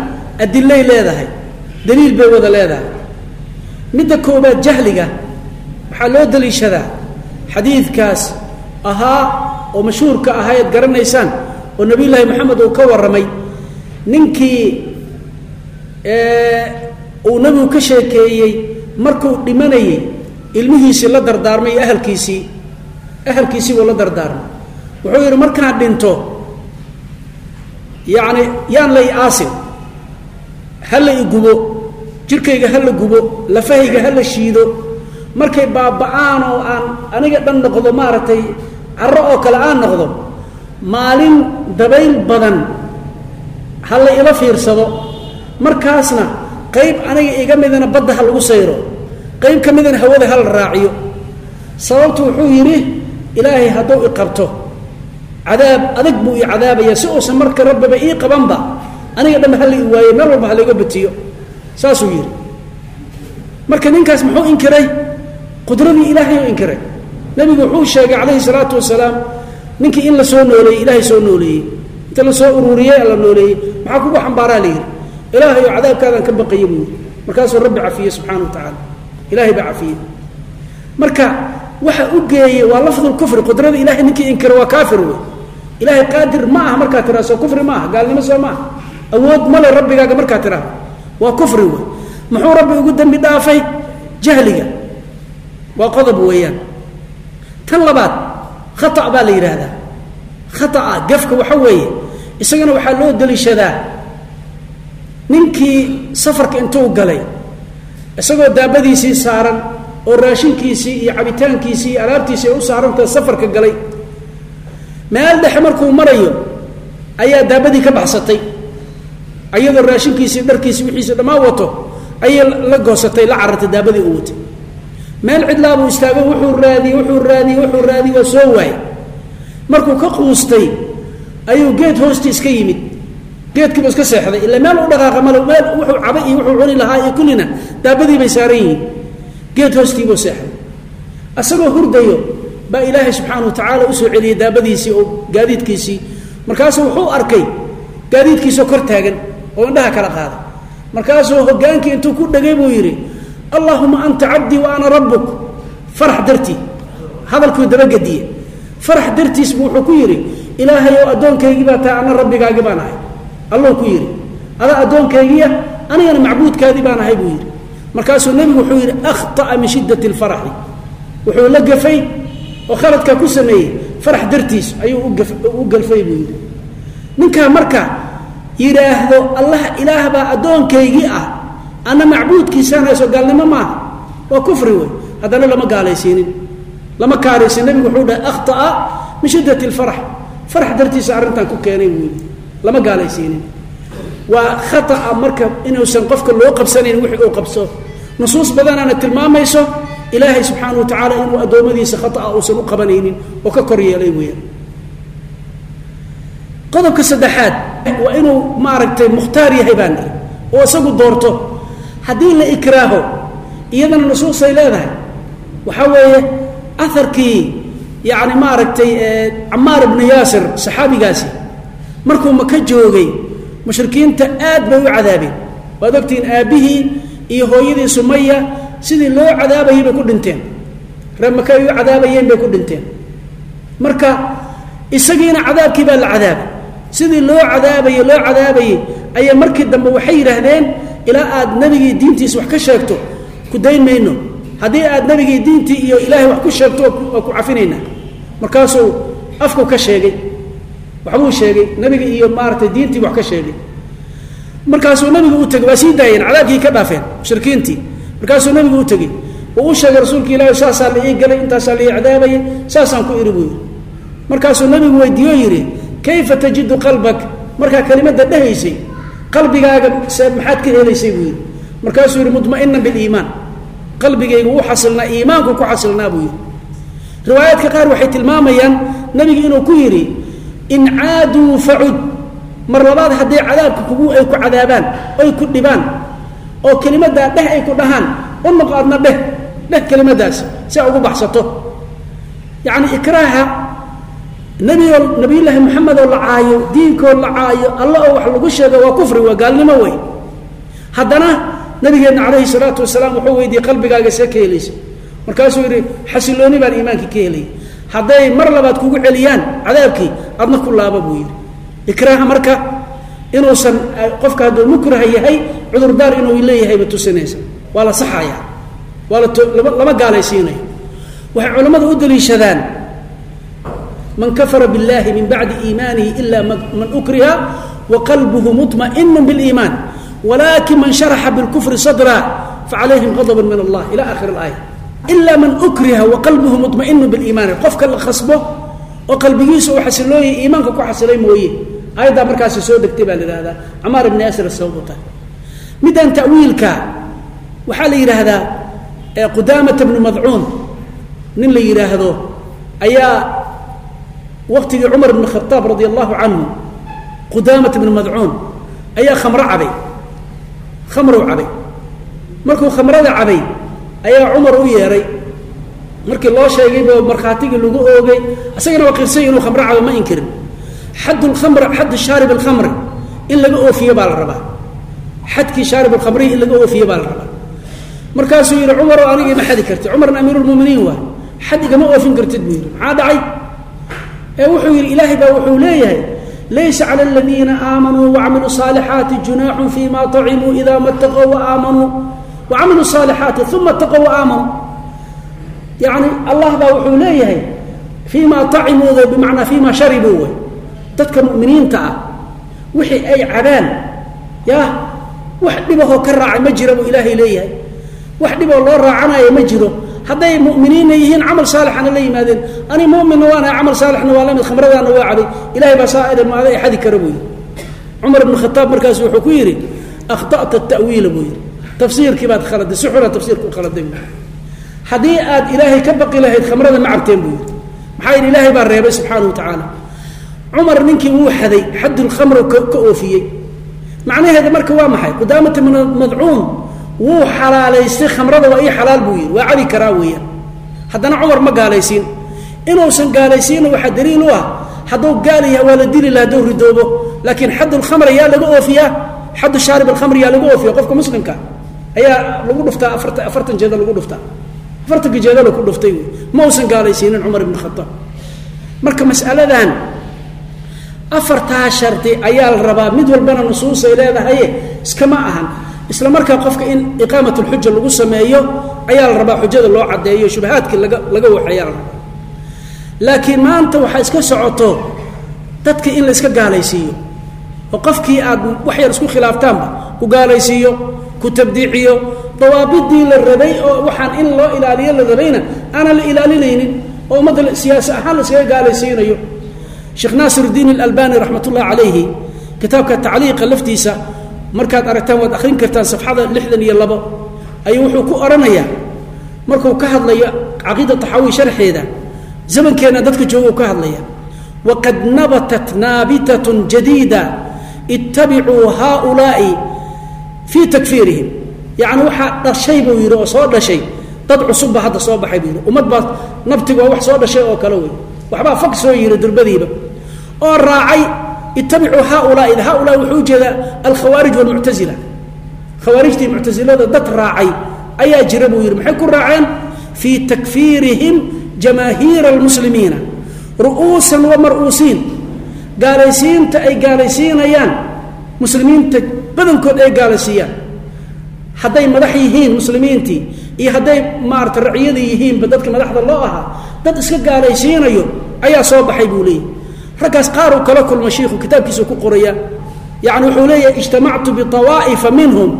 adilay leedahay daliil bay wada leedahay. Midda koobaad jahliga waxaa loo daliishadaa. Xadiidkaas ahaa oo mashhuurka ahaa ead garanaysaan oo nabiy moxamed uu ka warramay. Ninkii uu nabigu ka sheekeeyey markuu dhimanayey ilmihiisii la dardaarmay iyo ahalkiisii ahalkiisii buu la dardaarmay. Wuxuu yidhi markaan dhinto yacni yaan la i aasin. Ha la i gubo. Jirkayga ha la gubo. Lafahayga ha la shiido. Markay baaba-aan oo aan aniga dhan noqdo maaragtay carro oo kale aan noqdo maalin dabayl badan ha la ila fiirsado. Markaasna qayb aniga iga midana badda ha lagu sayro. Qayb ka midana hawada ha la raaciyo. Sababtu wuxuu yidhi ilaahay hadduu i qabto cadaab adag buu ii cadaabaya si uusan marka rabbiba ii qabanba. Aniga dhanba ha la i waayo meel walba ha layga batiyo. Saasuu yidhi. Marka ninkaas muxuu inkiray? Qudradii ilaahay u inkiray. Nebigu wuxuu sheegay calayhi salaatu wasalaam ninkii in la nooleeyey ilaahay soo nooleeyey. Inta la soo ururiyey la nooleeyey. Maxaa kugu xambaaraa la yidhi? Ilaahay oo cadaabkaadaan ka baqaya buu yidhi. Markaasuu rabbi cafiyey subxana wa tacaala. Ilaahay baa cafiyey. Marka waxa u geeyey waa lafdulkufri qudrada ilahay ninkii inkira waa kaafir wey ilaahay qaadir ma aha markaa tiraa soo kufri ma aha gaalnimo soo maaha. Awood male rabbigaaga markaa tiraa waa kufri wey. Muxuu rabbi ugu dembi dhaafay? Jahliga. Waa qodob weeyaan. Tan labaad khata baa la yidhaahdaa khataa gafka waxa weeye isagana waxaa loo deliishadaa. Ninkii safarka intuu galay isagoo daabadiisii saaran oo raashinkiisii iyo cabitaankiisii iyo alaabtiisii u saarantaha safarka galay meel dhexe markuu marayo ayaa daabadii ka baxsatay. Ayadoo raashinkiisii dharkiisii wixiisi dhammaan wato ayay la goosatay la carartay daabadii u watay. Meel cidlaabuu istaago wuxuu raadiyey wuxuu raadiyey wuxuu raadiyey waa soo waayey. Markuu ka quustay ayuu geed hoosti iska yimid. Geedkiibu iska seexday ila meel u dhaqaaqa mal meel wuxuu cabay iyo wuxuu cuni lahaa iyo kullina daabadii bay saaran yihiin. Geed hoostiibuu seexday. Isagoo hurdayo baa ilaahay subxaana wa tacaala u soo celiyey daabadiisii oo gaadiidkiisii markaasuu wuxuu arkay gaadiidkiisoo kor taagan oo indhaha kala qaaday markaasuu hogaankii intuu ku dhegay buu yidhi allahuma anta cabdii wa ana rabbuk. Farax dartii hadalkuu dabagediye farax dartiisbu wuxuu ku yidhi ilaahay ow addoonkaygii baa tahay ana rabbigaagii baan ahay. Alluu ku yidhi adaa addoonkaygiya anigana macbuudkaadii baan ahay buu yidhi. Markaasuu nebigu wuxuu yidhi akhطa'a min shiddati اlfaraxi wuxuu la gafay oo khaladkaa ku sameeyey farax dartiis ayuu u galfay buu yidhi. Ninkaa marka yidhaahdo allah ilaah baa addoonkaygii ah ana macbuudkiisaanayso gaalnimo maaha waa kufri wey haddana lama gaalaysiinin. Lama kaaraysin nabigu wuxuu dhahay akhta'a min alfarax farax dartiisa arrintan ku keenay buu yidhi. Lama gaalaysiinin. Waa khaطa'a marka inuusan qofka loo qabsanayn wixii uu qabso. Nusuus badanaana tilmaamayso ilaahay subxaana wa tacaala inuu addoommadiisa khata'a uusan u qabanaynin oo ka kor yeelay weeyaan. Qodobka saddexaad waa inuu maaragtay mukhtaar yahay baan iri oo isagu doorto haddii la ikraaho iyadana nusuusay leedahay waxaa weeye aharkii yacni maaragtay camaar ibnu yaasir saxaabigaasi markuu maka joogay mushrikiinta aad bay u cadaabeen. Waad ogtihiin aabbihii iyo hooyadii sumaya sidii loo cadaabayay bay ku dhinteen. Reer maka ay cadaabayeen bay ku dhinteen. Marka isagiina cadaabkii baa la cadaabay. Sidii loo cadaabayey loo cadaabayey ayaa markii dambe waxay yidhaahdeen ilaa aad nebigii diintiisa wax ka sheegto ku dayn mayno. Haddii aad nebigii diintii iyo ilaahay wax ku sheegto waa ku cafinaynaa. Markaasuu afku ka sheegay. Waxbuu sheegay nebiga iyo maaratay diintii wax ka sheegay. Markaasuu nabigu u tegey waa sii daayeen cadaabkii ka dhaafeen mushrikiintii markaasuu nabigu u tegey uu u sheegay rasuulka ilaahi saasaa la ii galay intaasaa la ii cadaabayay saasaan ku iri buu yidhi markaasuu nabigu weydiiyo yidhi kayfa tajidu qalbak? Markaa kelimadda dhehaysay qalbigaaga se maxaad ka helaysay buu yidhi markaasuu yidhi mudma'inan biliimaan qalbigaygu u xasilnaa iimaanku ku xasilnaa buu yidhi. Riwaayaadka qaar waxay tilmaamayaan nebigu inuu ku yidhi in caaduu facud mar labaad hadday cadaabka kugu ay ku cadaabaan oy ku dhibaan oo kelimaddaa dheh ay ku dhahaan u noqo adna dheh dheh kelimadaas si a ugu baxsato. Yacni ikraaha nebioo nabiyullaahi moxamed oo la caayo diinkoo la caayo alla oo wax lagu sheego waa kufri waa gaalnimo wey haddana nabigeenna calayhi salaatu wasalaam wuxuu weydiiyey qalbigaaga see ka helaysa. Markaasuu yidhi xasilooni baan iimaankii ka helay. Hadday mar labaad kugu celiyaan cadaabkii adna ku laaba buu yidhi. Ikraaha marka inuusan qofka hadduu mukraha yahay cudurdaar inuu leeyahayba tusinaysa waa la saxaya waa la lama gaalaysiinayo waxay culammadu u daliishadaan man kafara biاllahi min bacdi iimaanihi ila man ukriha waqalbuhu muطmaئinu biاliimaan walakin man sharaxa biاlkufri sadra facalayhim غadb min allah ila akhir اlaaya ila man ukriha waqalbuhu muطmaئinu biاliimaani qofka la khasbo oo qalbigiisa uu xasilooyay iimaanka ku xasilay mooye aayaddaa markaasi soo degtay baa la yihahdaa camaar ibni asr sabab u tahay middan ta'wiilka waxaa la yidhaahdaa qudaamata bnu madcuun nin la yidhaahdo ayaa waqtigii cumar bn khaaab radi allahu canhu qudaamata bnu madcuun ayaa khamro cabay khamrow cabay. Markuu khamrada cabay ayaa cumar u yeehay markii loo sheegayba markhaatigii lagu oogay isagana waa inuu khamro cabo ma inkirin. Xad lkamr xad shaarib alkhamri in laga oofiyo baa la rabaa xadkii shaarib alkhamri in laga oofiyo baa la rabaa. Markaasuu yidhi cumaroo anigii ma xadi karti cumarna amiiruulmuminiin waay xad igama oofin kartid buu yidhi. Maxaa dhacay. Ee wuxuu yidhi ilaahay baa wuxuu leeyahay laysa cala aladiina aamanuu wacamiluu saalixaati junaaxun fi ma tacimuu ida ma taqow waaamanuu wacamiluu saalixaati uma taqow waaamanuu yacni allah baa wuxuu leeyahay fii ma tacimuuda bimacnaa fii ma sharibuu way. Dadka mu'miniinta ah wixii ay cabaan yaa wax dhibahoo ka raacay ma jira buu ilaahay leeyahay. Wax dhiboo loo raacanayo ma jiro. Hadday mu'miniinna yihiin camal saalixana la yimaadeen. Ani muminna waan ahay camal saalixna waa la mid khamradaana waa cabay ilahay baa saa idhamaada i xadi kara buu yidhi. Cumar ibnu khataab markaas wuxuu ku yidhi akhta'ta ta'wiila buu yidhi. Tafsiirkii baad khaladay si xuna tafsiirka u khaladay buu haddii aad ilaahay ka baqi lahayd khamrada ma cabteen buu yidhi. Maxaa yidhi ilaahay baa reebay subxaana wa tacaala cumar ninkii wuu xaday xadulkhamr ka oofiyey macnaheeda marka waa maxay? qudaamata madcuun wuu xalaalaystay khamrada waa ii xalaal buu yidhi. Waa cabi karaa weeyaan. Haddana cumar ma gaalaysiin. Inuusan gaalaysiinna waxaa daliil u ah hadduu gaal yaha waa la dili laha hadduu ridoobo. Laakiin xadulkhamr yaa laga oofiyaa xaddu shaarib alkhamr yaa lagu oofiya qofka muslimka ayaa lagu dhuftaa afarta afartan jeeda lagu dhuftaa. Afartanka jeedalo ku dhuftay ma uusan gaalaysiinin cumar ibn khataab marka mas'aladan afartaa shardi ayaa la rabaa. Mid walbana nusuusay leedahaye iskama ahan. Isla markaa qofka in iqaamat lxuja lagu sameeyo ayaa la rabaa xujada loo caddeeyo shubahaadkii laga laga waxeeyaa la rabaa laakiin maanta waxaa iska socoto dadka in la gaalaysiiyo. Oo qofkii aad wax yar isku khilaaftaanba ku gaalaysiiyo ku tabdiiciyo. Dawaabidii la rabay oo waxaan in loo ilaaliyo la rabayna aanan la ilaalinaynin oo ummadda siyaasi ahaan la iskaga gaalaysiinayo sheekh naasir اdiin اlalbani raxmat ullahi calayhi kitaabka tacliiqa laftiisa markaad aragtaan waad akhrin kartaan safxada lixdan iyo labo ayuu wuxuu ku odhanayaa markuu ka hadlayo caqiida taxaawi sharxeeda zamankeenna dadka jooga u ka hadlaya waqad nabatat naabitat jadiida ittabicuu haaulaa'i fii takfiirihim. Yacni waxaa dhashay buu yidhi oo soo dhashay dad cusubba hadda soo baxay buu yidhi ummad baa nabtigo wax soo dhashay oo kale wey waxbaa fag soo yidhi durbadiiba oo raacay ittabicuu haaulaai haaulaa wuxuu u jeedaa alkhawaarij walmuctazila khawaarijtii muctasilada dad raacay ayaa jira buu yidhi maxay ku raaceen? Fii takfiirihim jamaahiira almuslimiina. Ru'uusan wa mar-uusiin. Gaalaysiinta ay gaalaysiinayaan muslimiinta badankood ay gaalaysiiyaan. Hadday madax yihiin muslimiintii iyo hadday maarata raciyada yihiinba dadka madaxda loo ahaa dad iska gaalaysiinayo ayaa soo baxay buu leeyahy raggaas qaar uu kala kulma shiikhu kitaabkiisa ku qoraya yacni wuxuu leeyahay ijtamactu biawaa'ifa minhum.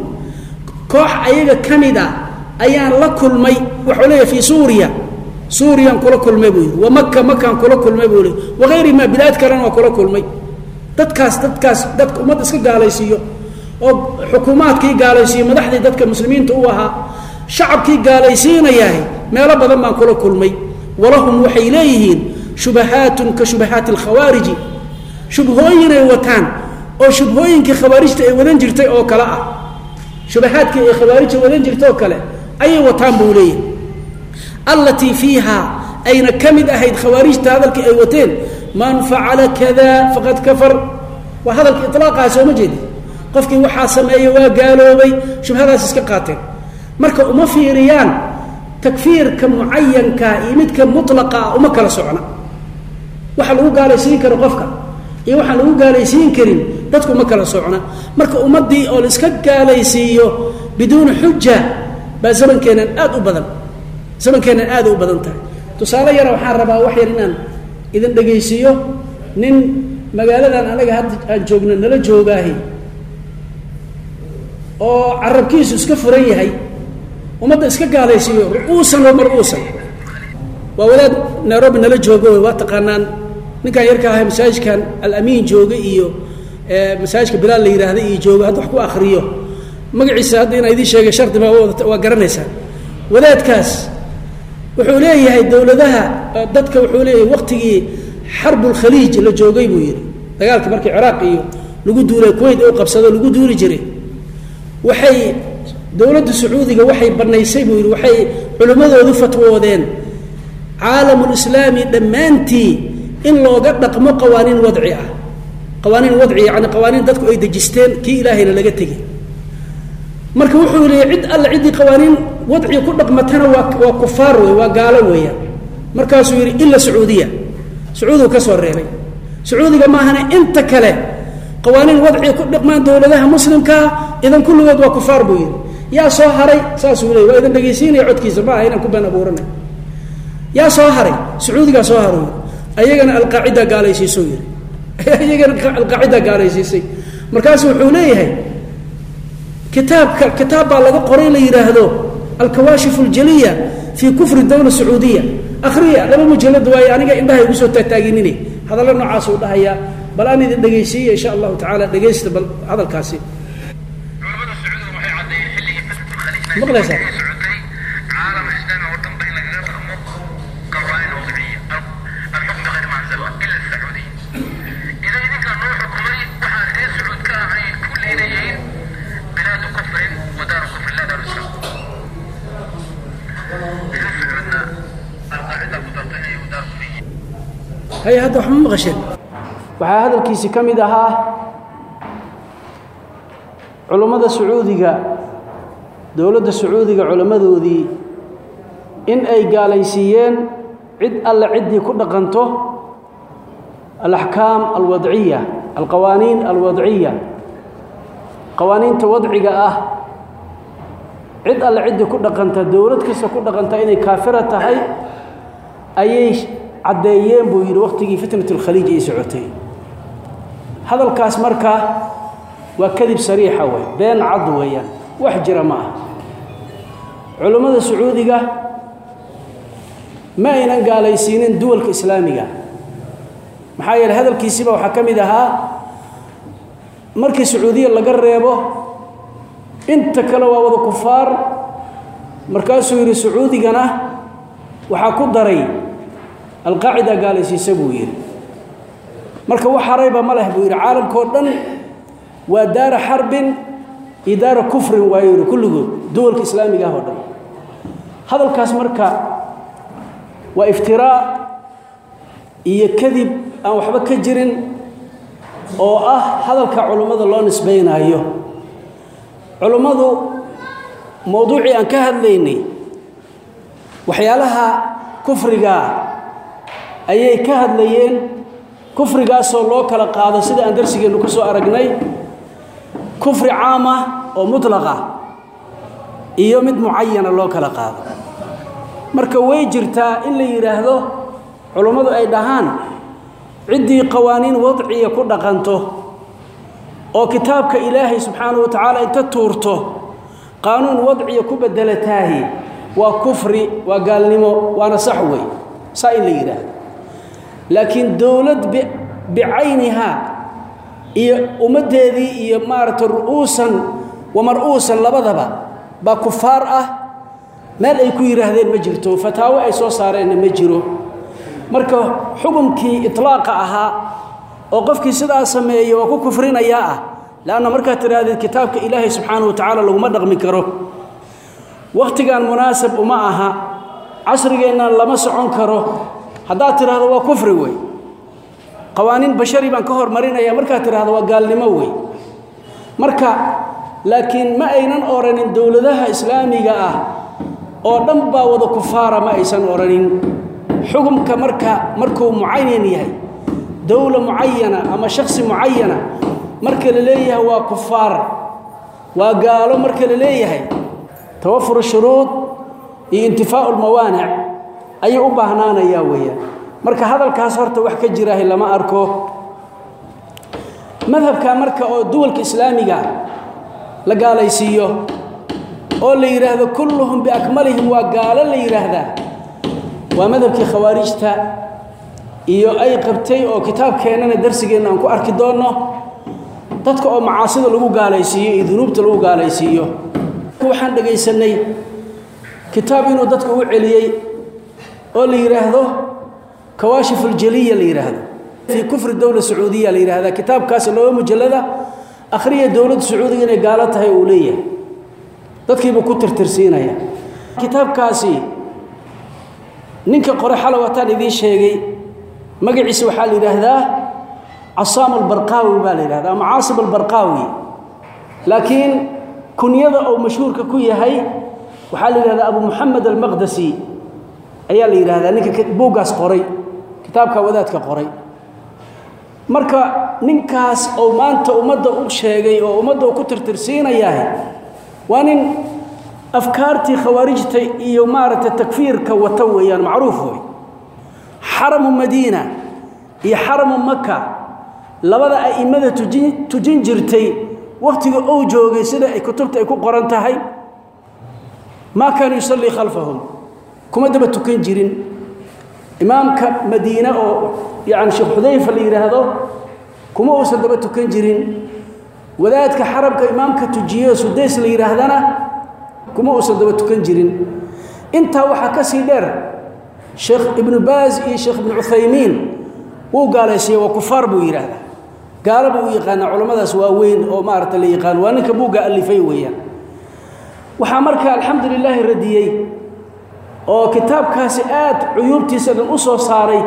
Koox ayaga ka mid a ayaan la kulmay wuxuu leeyahy fii suuriya. Suuriyaan kula kulmay buu yidhi wa maka makaan kula kulmay buu leey wagayrimaa bilaad kalena waa kula kulmay. Dadkaas dadkaas dadka ummadda iska gaalaysiiyo oo xukuumaadkii gaalaysiiyo madaxdii dadka muslimiinta u ahaa shacabkii gaalaysiinayahay meelo badan baan kula kulmay. Walahum waxay leeyihiin shubahaatun ka shubahaati alkhawaariji. Shubhooyinay wataan oo shubhooyinkii khawaarijta ay wadan jirtay oo kale ah. Shubahaadkii ay khawaarijta wadan jirtay oo kale ayay wataan buu leeyahay. Allatii fiiha ayna ka mid ahayd khawaarijta hadalkii ay wateen man facala kada faqad kafar. Waa hadalka ilaaqaha sooma jeedi. Qofkii waxaa sameeya waa gaaloobay shubhadaas iska qaateen. Marka uma fiiriyaan takfiirka mucayanka iyo midka mulaqa ah uma kala socna waxa lagu gaalaysiin karo qofka. Iyo waxaan lagu gaalaysiin karin dadku uma kala socna marka ummaddii oo la iska gaalaysiiyo biduuni xuja baa zamankeenan aad u badan. Zamankeenan aada u badan tahay. Tusaale yara waxaan rabaa wax yar inaan idin dhegaysiiyo nin magaaladan anaga hadda aan joogno nala joogaahi oo carabkiisu iska furan yahay ummadda iska gaalaysiiyo ru-uusan wa mar-uusan waa wadaad nairobi nala jooga wey waa taqaanaan ninkan yarka ahay masaajidkan alamiin jooga iyo masaajidka bilaal la yidhaahda iyo jooga hadda wax ku akriyo magaciisa hadda inaa idiin sheegay shardi baa waa garanaysaa. Wadaadkaas wuxuu leeyahay dowladaha dadka wuxuu leeyahay waqtigii xarbulkhaliij la joogay buu yidhi. Dagaalkii markii ciraaq iyo lagu duulay kuwayt u qabsado lagu duuli jiray. Waxay dowladda sacuudiga waxay banaysay buu yidhi waxay culimmadoodu fatwoodeen. Caalamulislaami dhammaantii in looga dhaqmo qawaaniin wadci ah. Qawaaniin wadci yani qawaaniin dadku ay dejisteen kii ilaahayna laga tegi marka wuxuu leeyay cid alle ciddii qawaaniin wadci ku dhaqmatana waa waa kufaar wey waa gaalo weeyaan markaasuu yidhi ila sacuudiya. Sacuudigu ka soo reebay. Sacuudiga maahana inta kale qawaaniin wadci ku dhaqmaan dowladaha muslimkaa idan kulligood waa kufaar buu yidhi. Yaa soo haray saasuu leey waa idan dhegaysiinaya codkiisa ma aha inaan ku been abuuranay. Yaa soo haray sacuudigaa soo haray ayagana alqaacida gaalaysiisou yidhi. Iyagana alqaacida gaalaysiisay. Markaasu wuxuu leeyahay kitaabka kitaab baa laga qoray la yidhaahdo alkawaashif اljaliya fii kufri dowla sacuudiya akriya laba mujalad waaye aniga indhaha igu soo taagtaaginine. Hadallo noocaasuu dhahayaa bal aan idin dhegaysiiya insha allahu tacaala dhegaysta bal hadalkaasi. Maqlaysaa hay hadda wax ma maqasheen waxaa hadalkiisi ka mid ahaa culummada sacuudiga dowladda sacuudiga culimmadoodii in ay gaalaysiiyeen cid alle ciddii ku dhaqanto alaxkaam alwadciya alqawaaniin alwadciya. Qawaaniinta wadciga ah cid alle ciddii ku dhaqanta dowlad kasta ku dhaqanta inay kaafira tahay ayay caddeeyeen buu yidhi wakhtigii fitnat اlkhaliij ay socotay. Hadalkaas marka waa kadib sariixa wey been cad weeyaan wax jira ma ah. Culummada sacuudiga ma aynan gaalaysiinin duwalka islaamiga. Maxaa yeele hadalkiisiiba waxaa ka mid ahaa markii sacuudiya laga reebo inta kale waa wada kufaar. Markaasuu yidhi sacuudigana waxaa ku daray alqaacida gaalaysiisa buu yidhi. Marka wax harayba ma leh buu yidhi caalamkao dhan waa daara xarbin iyo daara kufrin waayo yidhi kulligood duwalka islaamiga ah oo dhan. Hadalkaas marka waa iftiraa iyo kadib aan waxba ka jirin oo ah hadalka culummada loo nisbaynaayo. Culummadu mowduucii aan ka hadlaynay waxyaalaha kufrigaa ayay ka hadlayeen kufrigaasoo loo kala qaado sida aan darsigeennu ku soo aragnay kufri caama oo mutlaqa iyo mid mucayana loo kala qaado. Marka way jirtaa in la yidhaahdo culummadu ay dhahaan ciddii qawaaniin wadciya ku dhaqanto oo kitaabka ilaahay subxaanahu wa tacaala inta tuurto qaanuun wadciya ku beddelataahi waa kufri waa gaalnimo waana sax wey saa in la yidhaahdo laakiin dowlad bicaynihaa iyo ummaddeedii iyo maaragtay ru'uusan wa mar-uusan labadaba baa kufaar ah. Meel ay ku yidhaahdeen ma jirto fataawo ay soo saareenna ma jiro. Marka xukumkii iطlaaqa ahaa oo qofkii sidaa sameeya waa ku kufrinayaa ah leanna markaad tidhaahdeen kitaabka ilaahay subxaanahu wa tacaala laguma dhaqmi karo. Wakhtigan munaasab uma aha casrigeennan lama socon karo haddaad tidhaahdo waa kufri wey qawaaniin bashari baan ka hormarinaya markaad tidhahdo waa gaalnimo wey marka laakiin ma aynan oranin dowladaha islaamiga ah oo dhan baa wada kufaara ma aysan oranin xukumka marka markuu mucayan yahay dowla mucayana ama shaksi mucayana marka la leeyahay waa kufaar waa gaalo marka la leeyahay. Tawafur shuruud iyo intifaau lmawaanic ayuu u baahnaanayaa weeyaan. Marka hadalkaas horta wax ka jiraahay lama arko. Madhabka marka oo duwalka islaamiga la gaalaysiiyo oo la yidhaahdo kulluhum biakmalihim waa gaalo la yidhaahdaa waa madhabkii khawaarijta iyo ay qabtay oo kitaabkeennana darsigeenna aan ku arki doonno. Dadka oo macaasida lagu gaalaysiiyo iyo dunuubta lagu gaalaysiiyo. Waxaan dhegaysanay kitaab inuu dadka u celiyey oo la yidhaahdo kawaashif uljaliya la yidhaahdo fii kufri dowla sacuudiya la yidhahdaa kitaabkaasi laba mujallada akhriya dowladda sacuudiga inay gaalo tahay uu leeyahay. Dadkiibuu ku tirtirsiinaya. Kitaabkaasi ninka qore xalow hataan idiin sheegay magaciisa waxaa la yidhaahdaa casaam albarqaawi baa la yidhahdaa ama caasim albarqaawi. Laakiin kunyada ou mashhuurka ku yahay waxaa la yidhahdaa abu moxamed almaqdasi ayaa la yidhahdaa ninka buuggaas qoray kitaabka wadaadka qoray. Marka ninkaas ou maanta ummadda u sheegay oo ummadda ku tirtirsiinayahay waa nin afkaartii khawaarijta iyo maaragtay takfiirka wata weeyaan macruuf wey xaramu madiina iyo xaramu maka labada a'immada tujin tujin jirtay wakhtiga ou joogay sida ay kutubta ay ku qoran tahay. Maa kaanu yusallii khalfahum kuma daba tukan jirin. Imaamka madiine oo yacni sheekh xudayfa la yidhaahdo kuma uusan daba tukan jirin. Wadaadka xarabka imaamka tujiyo sudays la yidhaahdana kuma uusan daba tukan jirin. Intaa waxaa ka sii dheer sheekh ibnu baaz iyo sheekh ibnu cuthaymiin wuu gaalaysiiye waa kufaar buu yidhaahdaa gaalo buu u yaqaanaa culammadaas waaweyn oo maaragta la yaqaano waa ninka buugga alifay weeyaan. Waxaa marka alxamdu lilaahi radiyey oo kitaabkaasi aad cuyuubtiisa dhan u soo saaray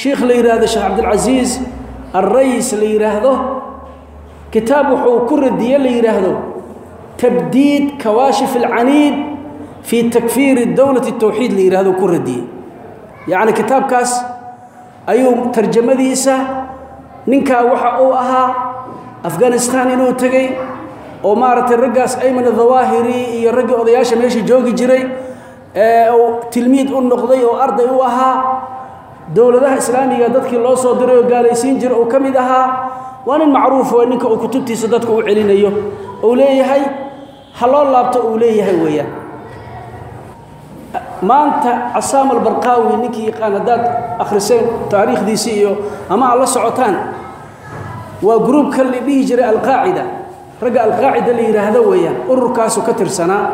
shiikh la yidhaahdo sheekh cabdilcasiis alrayis la yidhaahdo kitaab wuxuu ku radiye la yidhaahdo tabdiid kawaashif alcaniid fii takfiiri dowlati tawxiid la yidhahdo ku radiyey yacni kitaabkaas ayuu tarjamadiisa ninkaa waxa uu ahaa afghanistan inuu tegey oo maaragtay raggaas ayman dawaahiri iyo raggii odayaasha meesha joogi jiray tilmiid u noqday oo arday u ahaa dowladaha islaamiga dadkii loo soo diray oo gaalaysiin jira uu ka mid ahaa waa nin macruuf waa ninka uu kutubtiisa dadka u celinayo. Uu leeyahay ha laabto uu leeyahay weeyaan. Maanta casaam albarqaawi ninkii yaqaan haddaad akhriseen taariikhdiisii iyo ama aad la socotaan waa gruubka la dhihi jiray alqaacida. Ragga alqaacida la yidhaahdo weeyaan ururkaasu ka tirsanaa.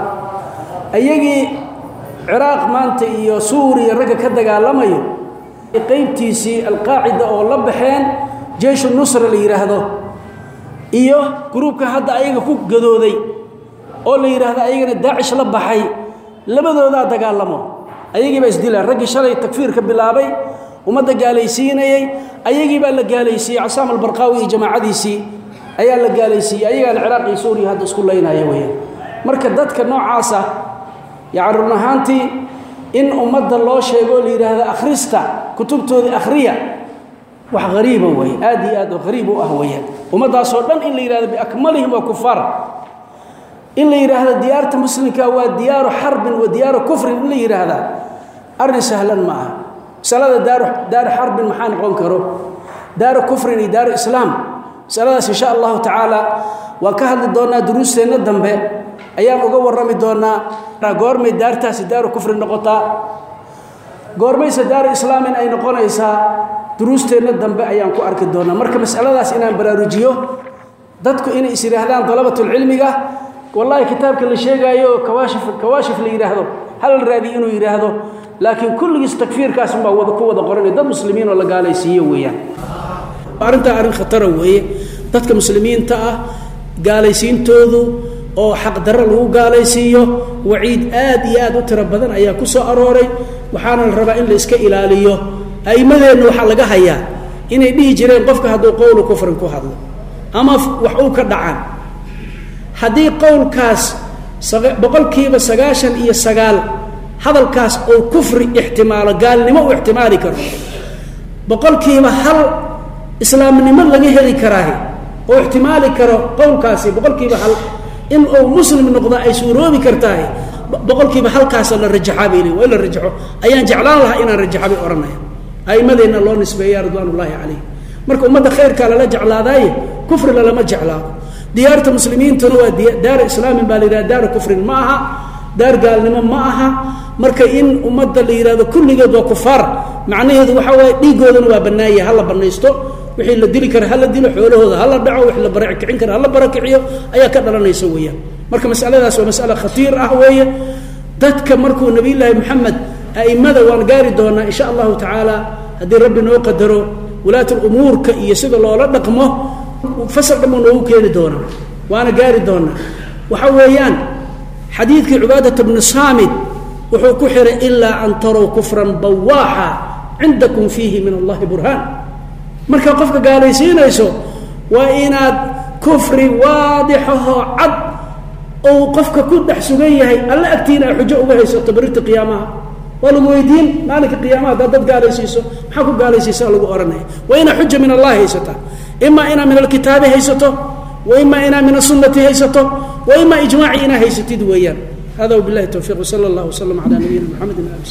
Ayagii ciraaq maanta iyo suuriya ragga ka dagaalamayo qaybtiisii alqaacida oo la baxeen jeyshu nusra la yidhaahdo iyo gruubka hadda ayaga ku gadooday oo la yidhaahdo ayagana daacish la baxay labadoodaa dagaalamo. Ayagiibaa isdilaan raggii shalay takfiirka bilaabay ummadda gaalaysiinayey ayagii baa la gaalaysiiyey casaam albarqaawi iyo jamaacadiisii ayaa la gaalaysiiyey ayagaana ciraaq iyo suuriya hadda isku laynaya weyaan marka dadka noocaasa yacni run ahaantii in ummadda loo sheego oo la yidhaahdo akhrista kutubtoodii akhriya wax hariiba wey aad iyo aad hariib u ah weeyaan ummaddaasoo dhan in la yidhahdo biakmalihim waa kufaar in la yidhaahdo diyaarta muslimka waa diyaaru xarbin wa diyaaru kufrin in la yidhaahdaa arrin sahlan ma aha. Masalada daaru daaru xarbin maxaa noqon karo? Daaru kufrin iyo daaru islaam. Masaladaas insha allahu tacaala waan ka hadli doonaa duruusteenna dambe. Ayaan uga warrami doonaa goormay daartaasi daaru kufri noqotaa. Goormayse daaru islaamin ay noqonaysaa duruusteenna dambe ayaan ku arki doonaa. Marka masaladaas inaan baraarujiyo dadku inay is yidhaahdaan dalabatulcilmiga wallaahi kitaabka la sheegaayo kawaashif kawaashif la yidhaahdo hal raadi inuu yidhaahdo laakiin kulligiis takfiirkaas unbaa wada ku wada qoran dad muslimiin oo la gaalaysiiyo weeyaan. Arrintaa arrin khatara weeye. Dadka muslimiinta ah gaalaysiintoodu oo xaqdarro lagu gaalaysiiyo waciid aad iyo aad u tiro badan ayaa ku soo arooray. Waxaana la rabaa in la iska ilaaliyo. A'immadeenna waxaa laga hayaa inay dhihi jireen qofka hadduu qowlu kufrin ku hadlo ama wax uu ka dhacaan. Haddii qowlkaas boqolkiiba sagaashan iyo sagaal hadalkaas uu kufri ixtimaalo gaalnimo uu ixtimaali karo boqolkiiba hal islaamnimo laga heli karaahi oo ixtimaali karo qowlkaasi boqolkiiba hal in uu muslim noqdo ay suuroobi kartaahi boqolkiiba halkaasa la rajaxaa bay leeyiin waa in la rajaxo. Ayaan jeclaan lahaa inaan rajaxa bay odhanaya a'imadeenna loo nisbeeya ridwaan calayh marka ummadda khayrkaa lala jeclaadaaye kufri lalama jeclaado. Diyaarta muslimiintuna waa daara islaamin baa la yidhaha daara kufrin ma aha daar gaalnimo ma aha. Marka in ummadda la yidhahdo kulligeed waa kufaar macnaheedu waxaa waaye dhiigoodana waa bannaaya hala bannaysto wixii la dili kara hala dilo xoolahooda hala dhaco wixii la barakicin kara hala barakiciyo ayaa ka dhalanaysa weeyaan. Marka masaladaas waa masale khatiir ah weeye. Dadka markuu nabiyullaahi moxamed a'immada waan gaari doonaa insha allahu tacaala haddii rabbi noo qadaro umuurka iyo sida loola dhaqmo fasal dhan buu noogu keeni doonaa. Waana gaari doonaa. Waxa weeyaan xadiidkii cubaadata bnu saamid wuxuu ku xihay ilaa an tarow kufran bawaaxa cindakum fiihi min allahi burhaan markaa qofka gaalaysiinayso waa inaad kufri waadixahoo cad ou qofka ku dhex sugan yahay alla agtiina ay xujo uga haysato barirta qiyaamaha. Waa lagu weydiin maalinka qiyaamaha haddaad dad gaalaysiiso maxaa ku gaalaysiisaa lagu ohanaya waa inaa xuja min allahi haysataa imaa inaa min alkitaabi haysato wa imaa inaa min asunati haysato wa imaa ijmaaci inaa haysatid weeyaan. Hada wbilahi towfiq wsala allah wslam ala nabiyina mxamedi ali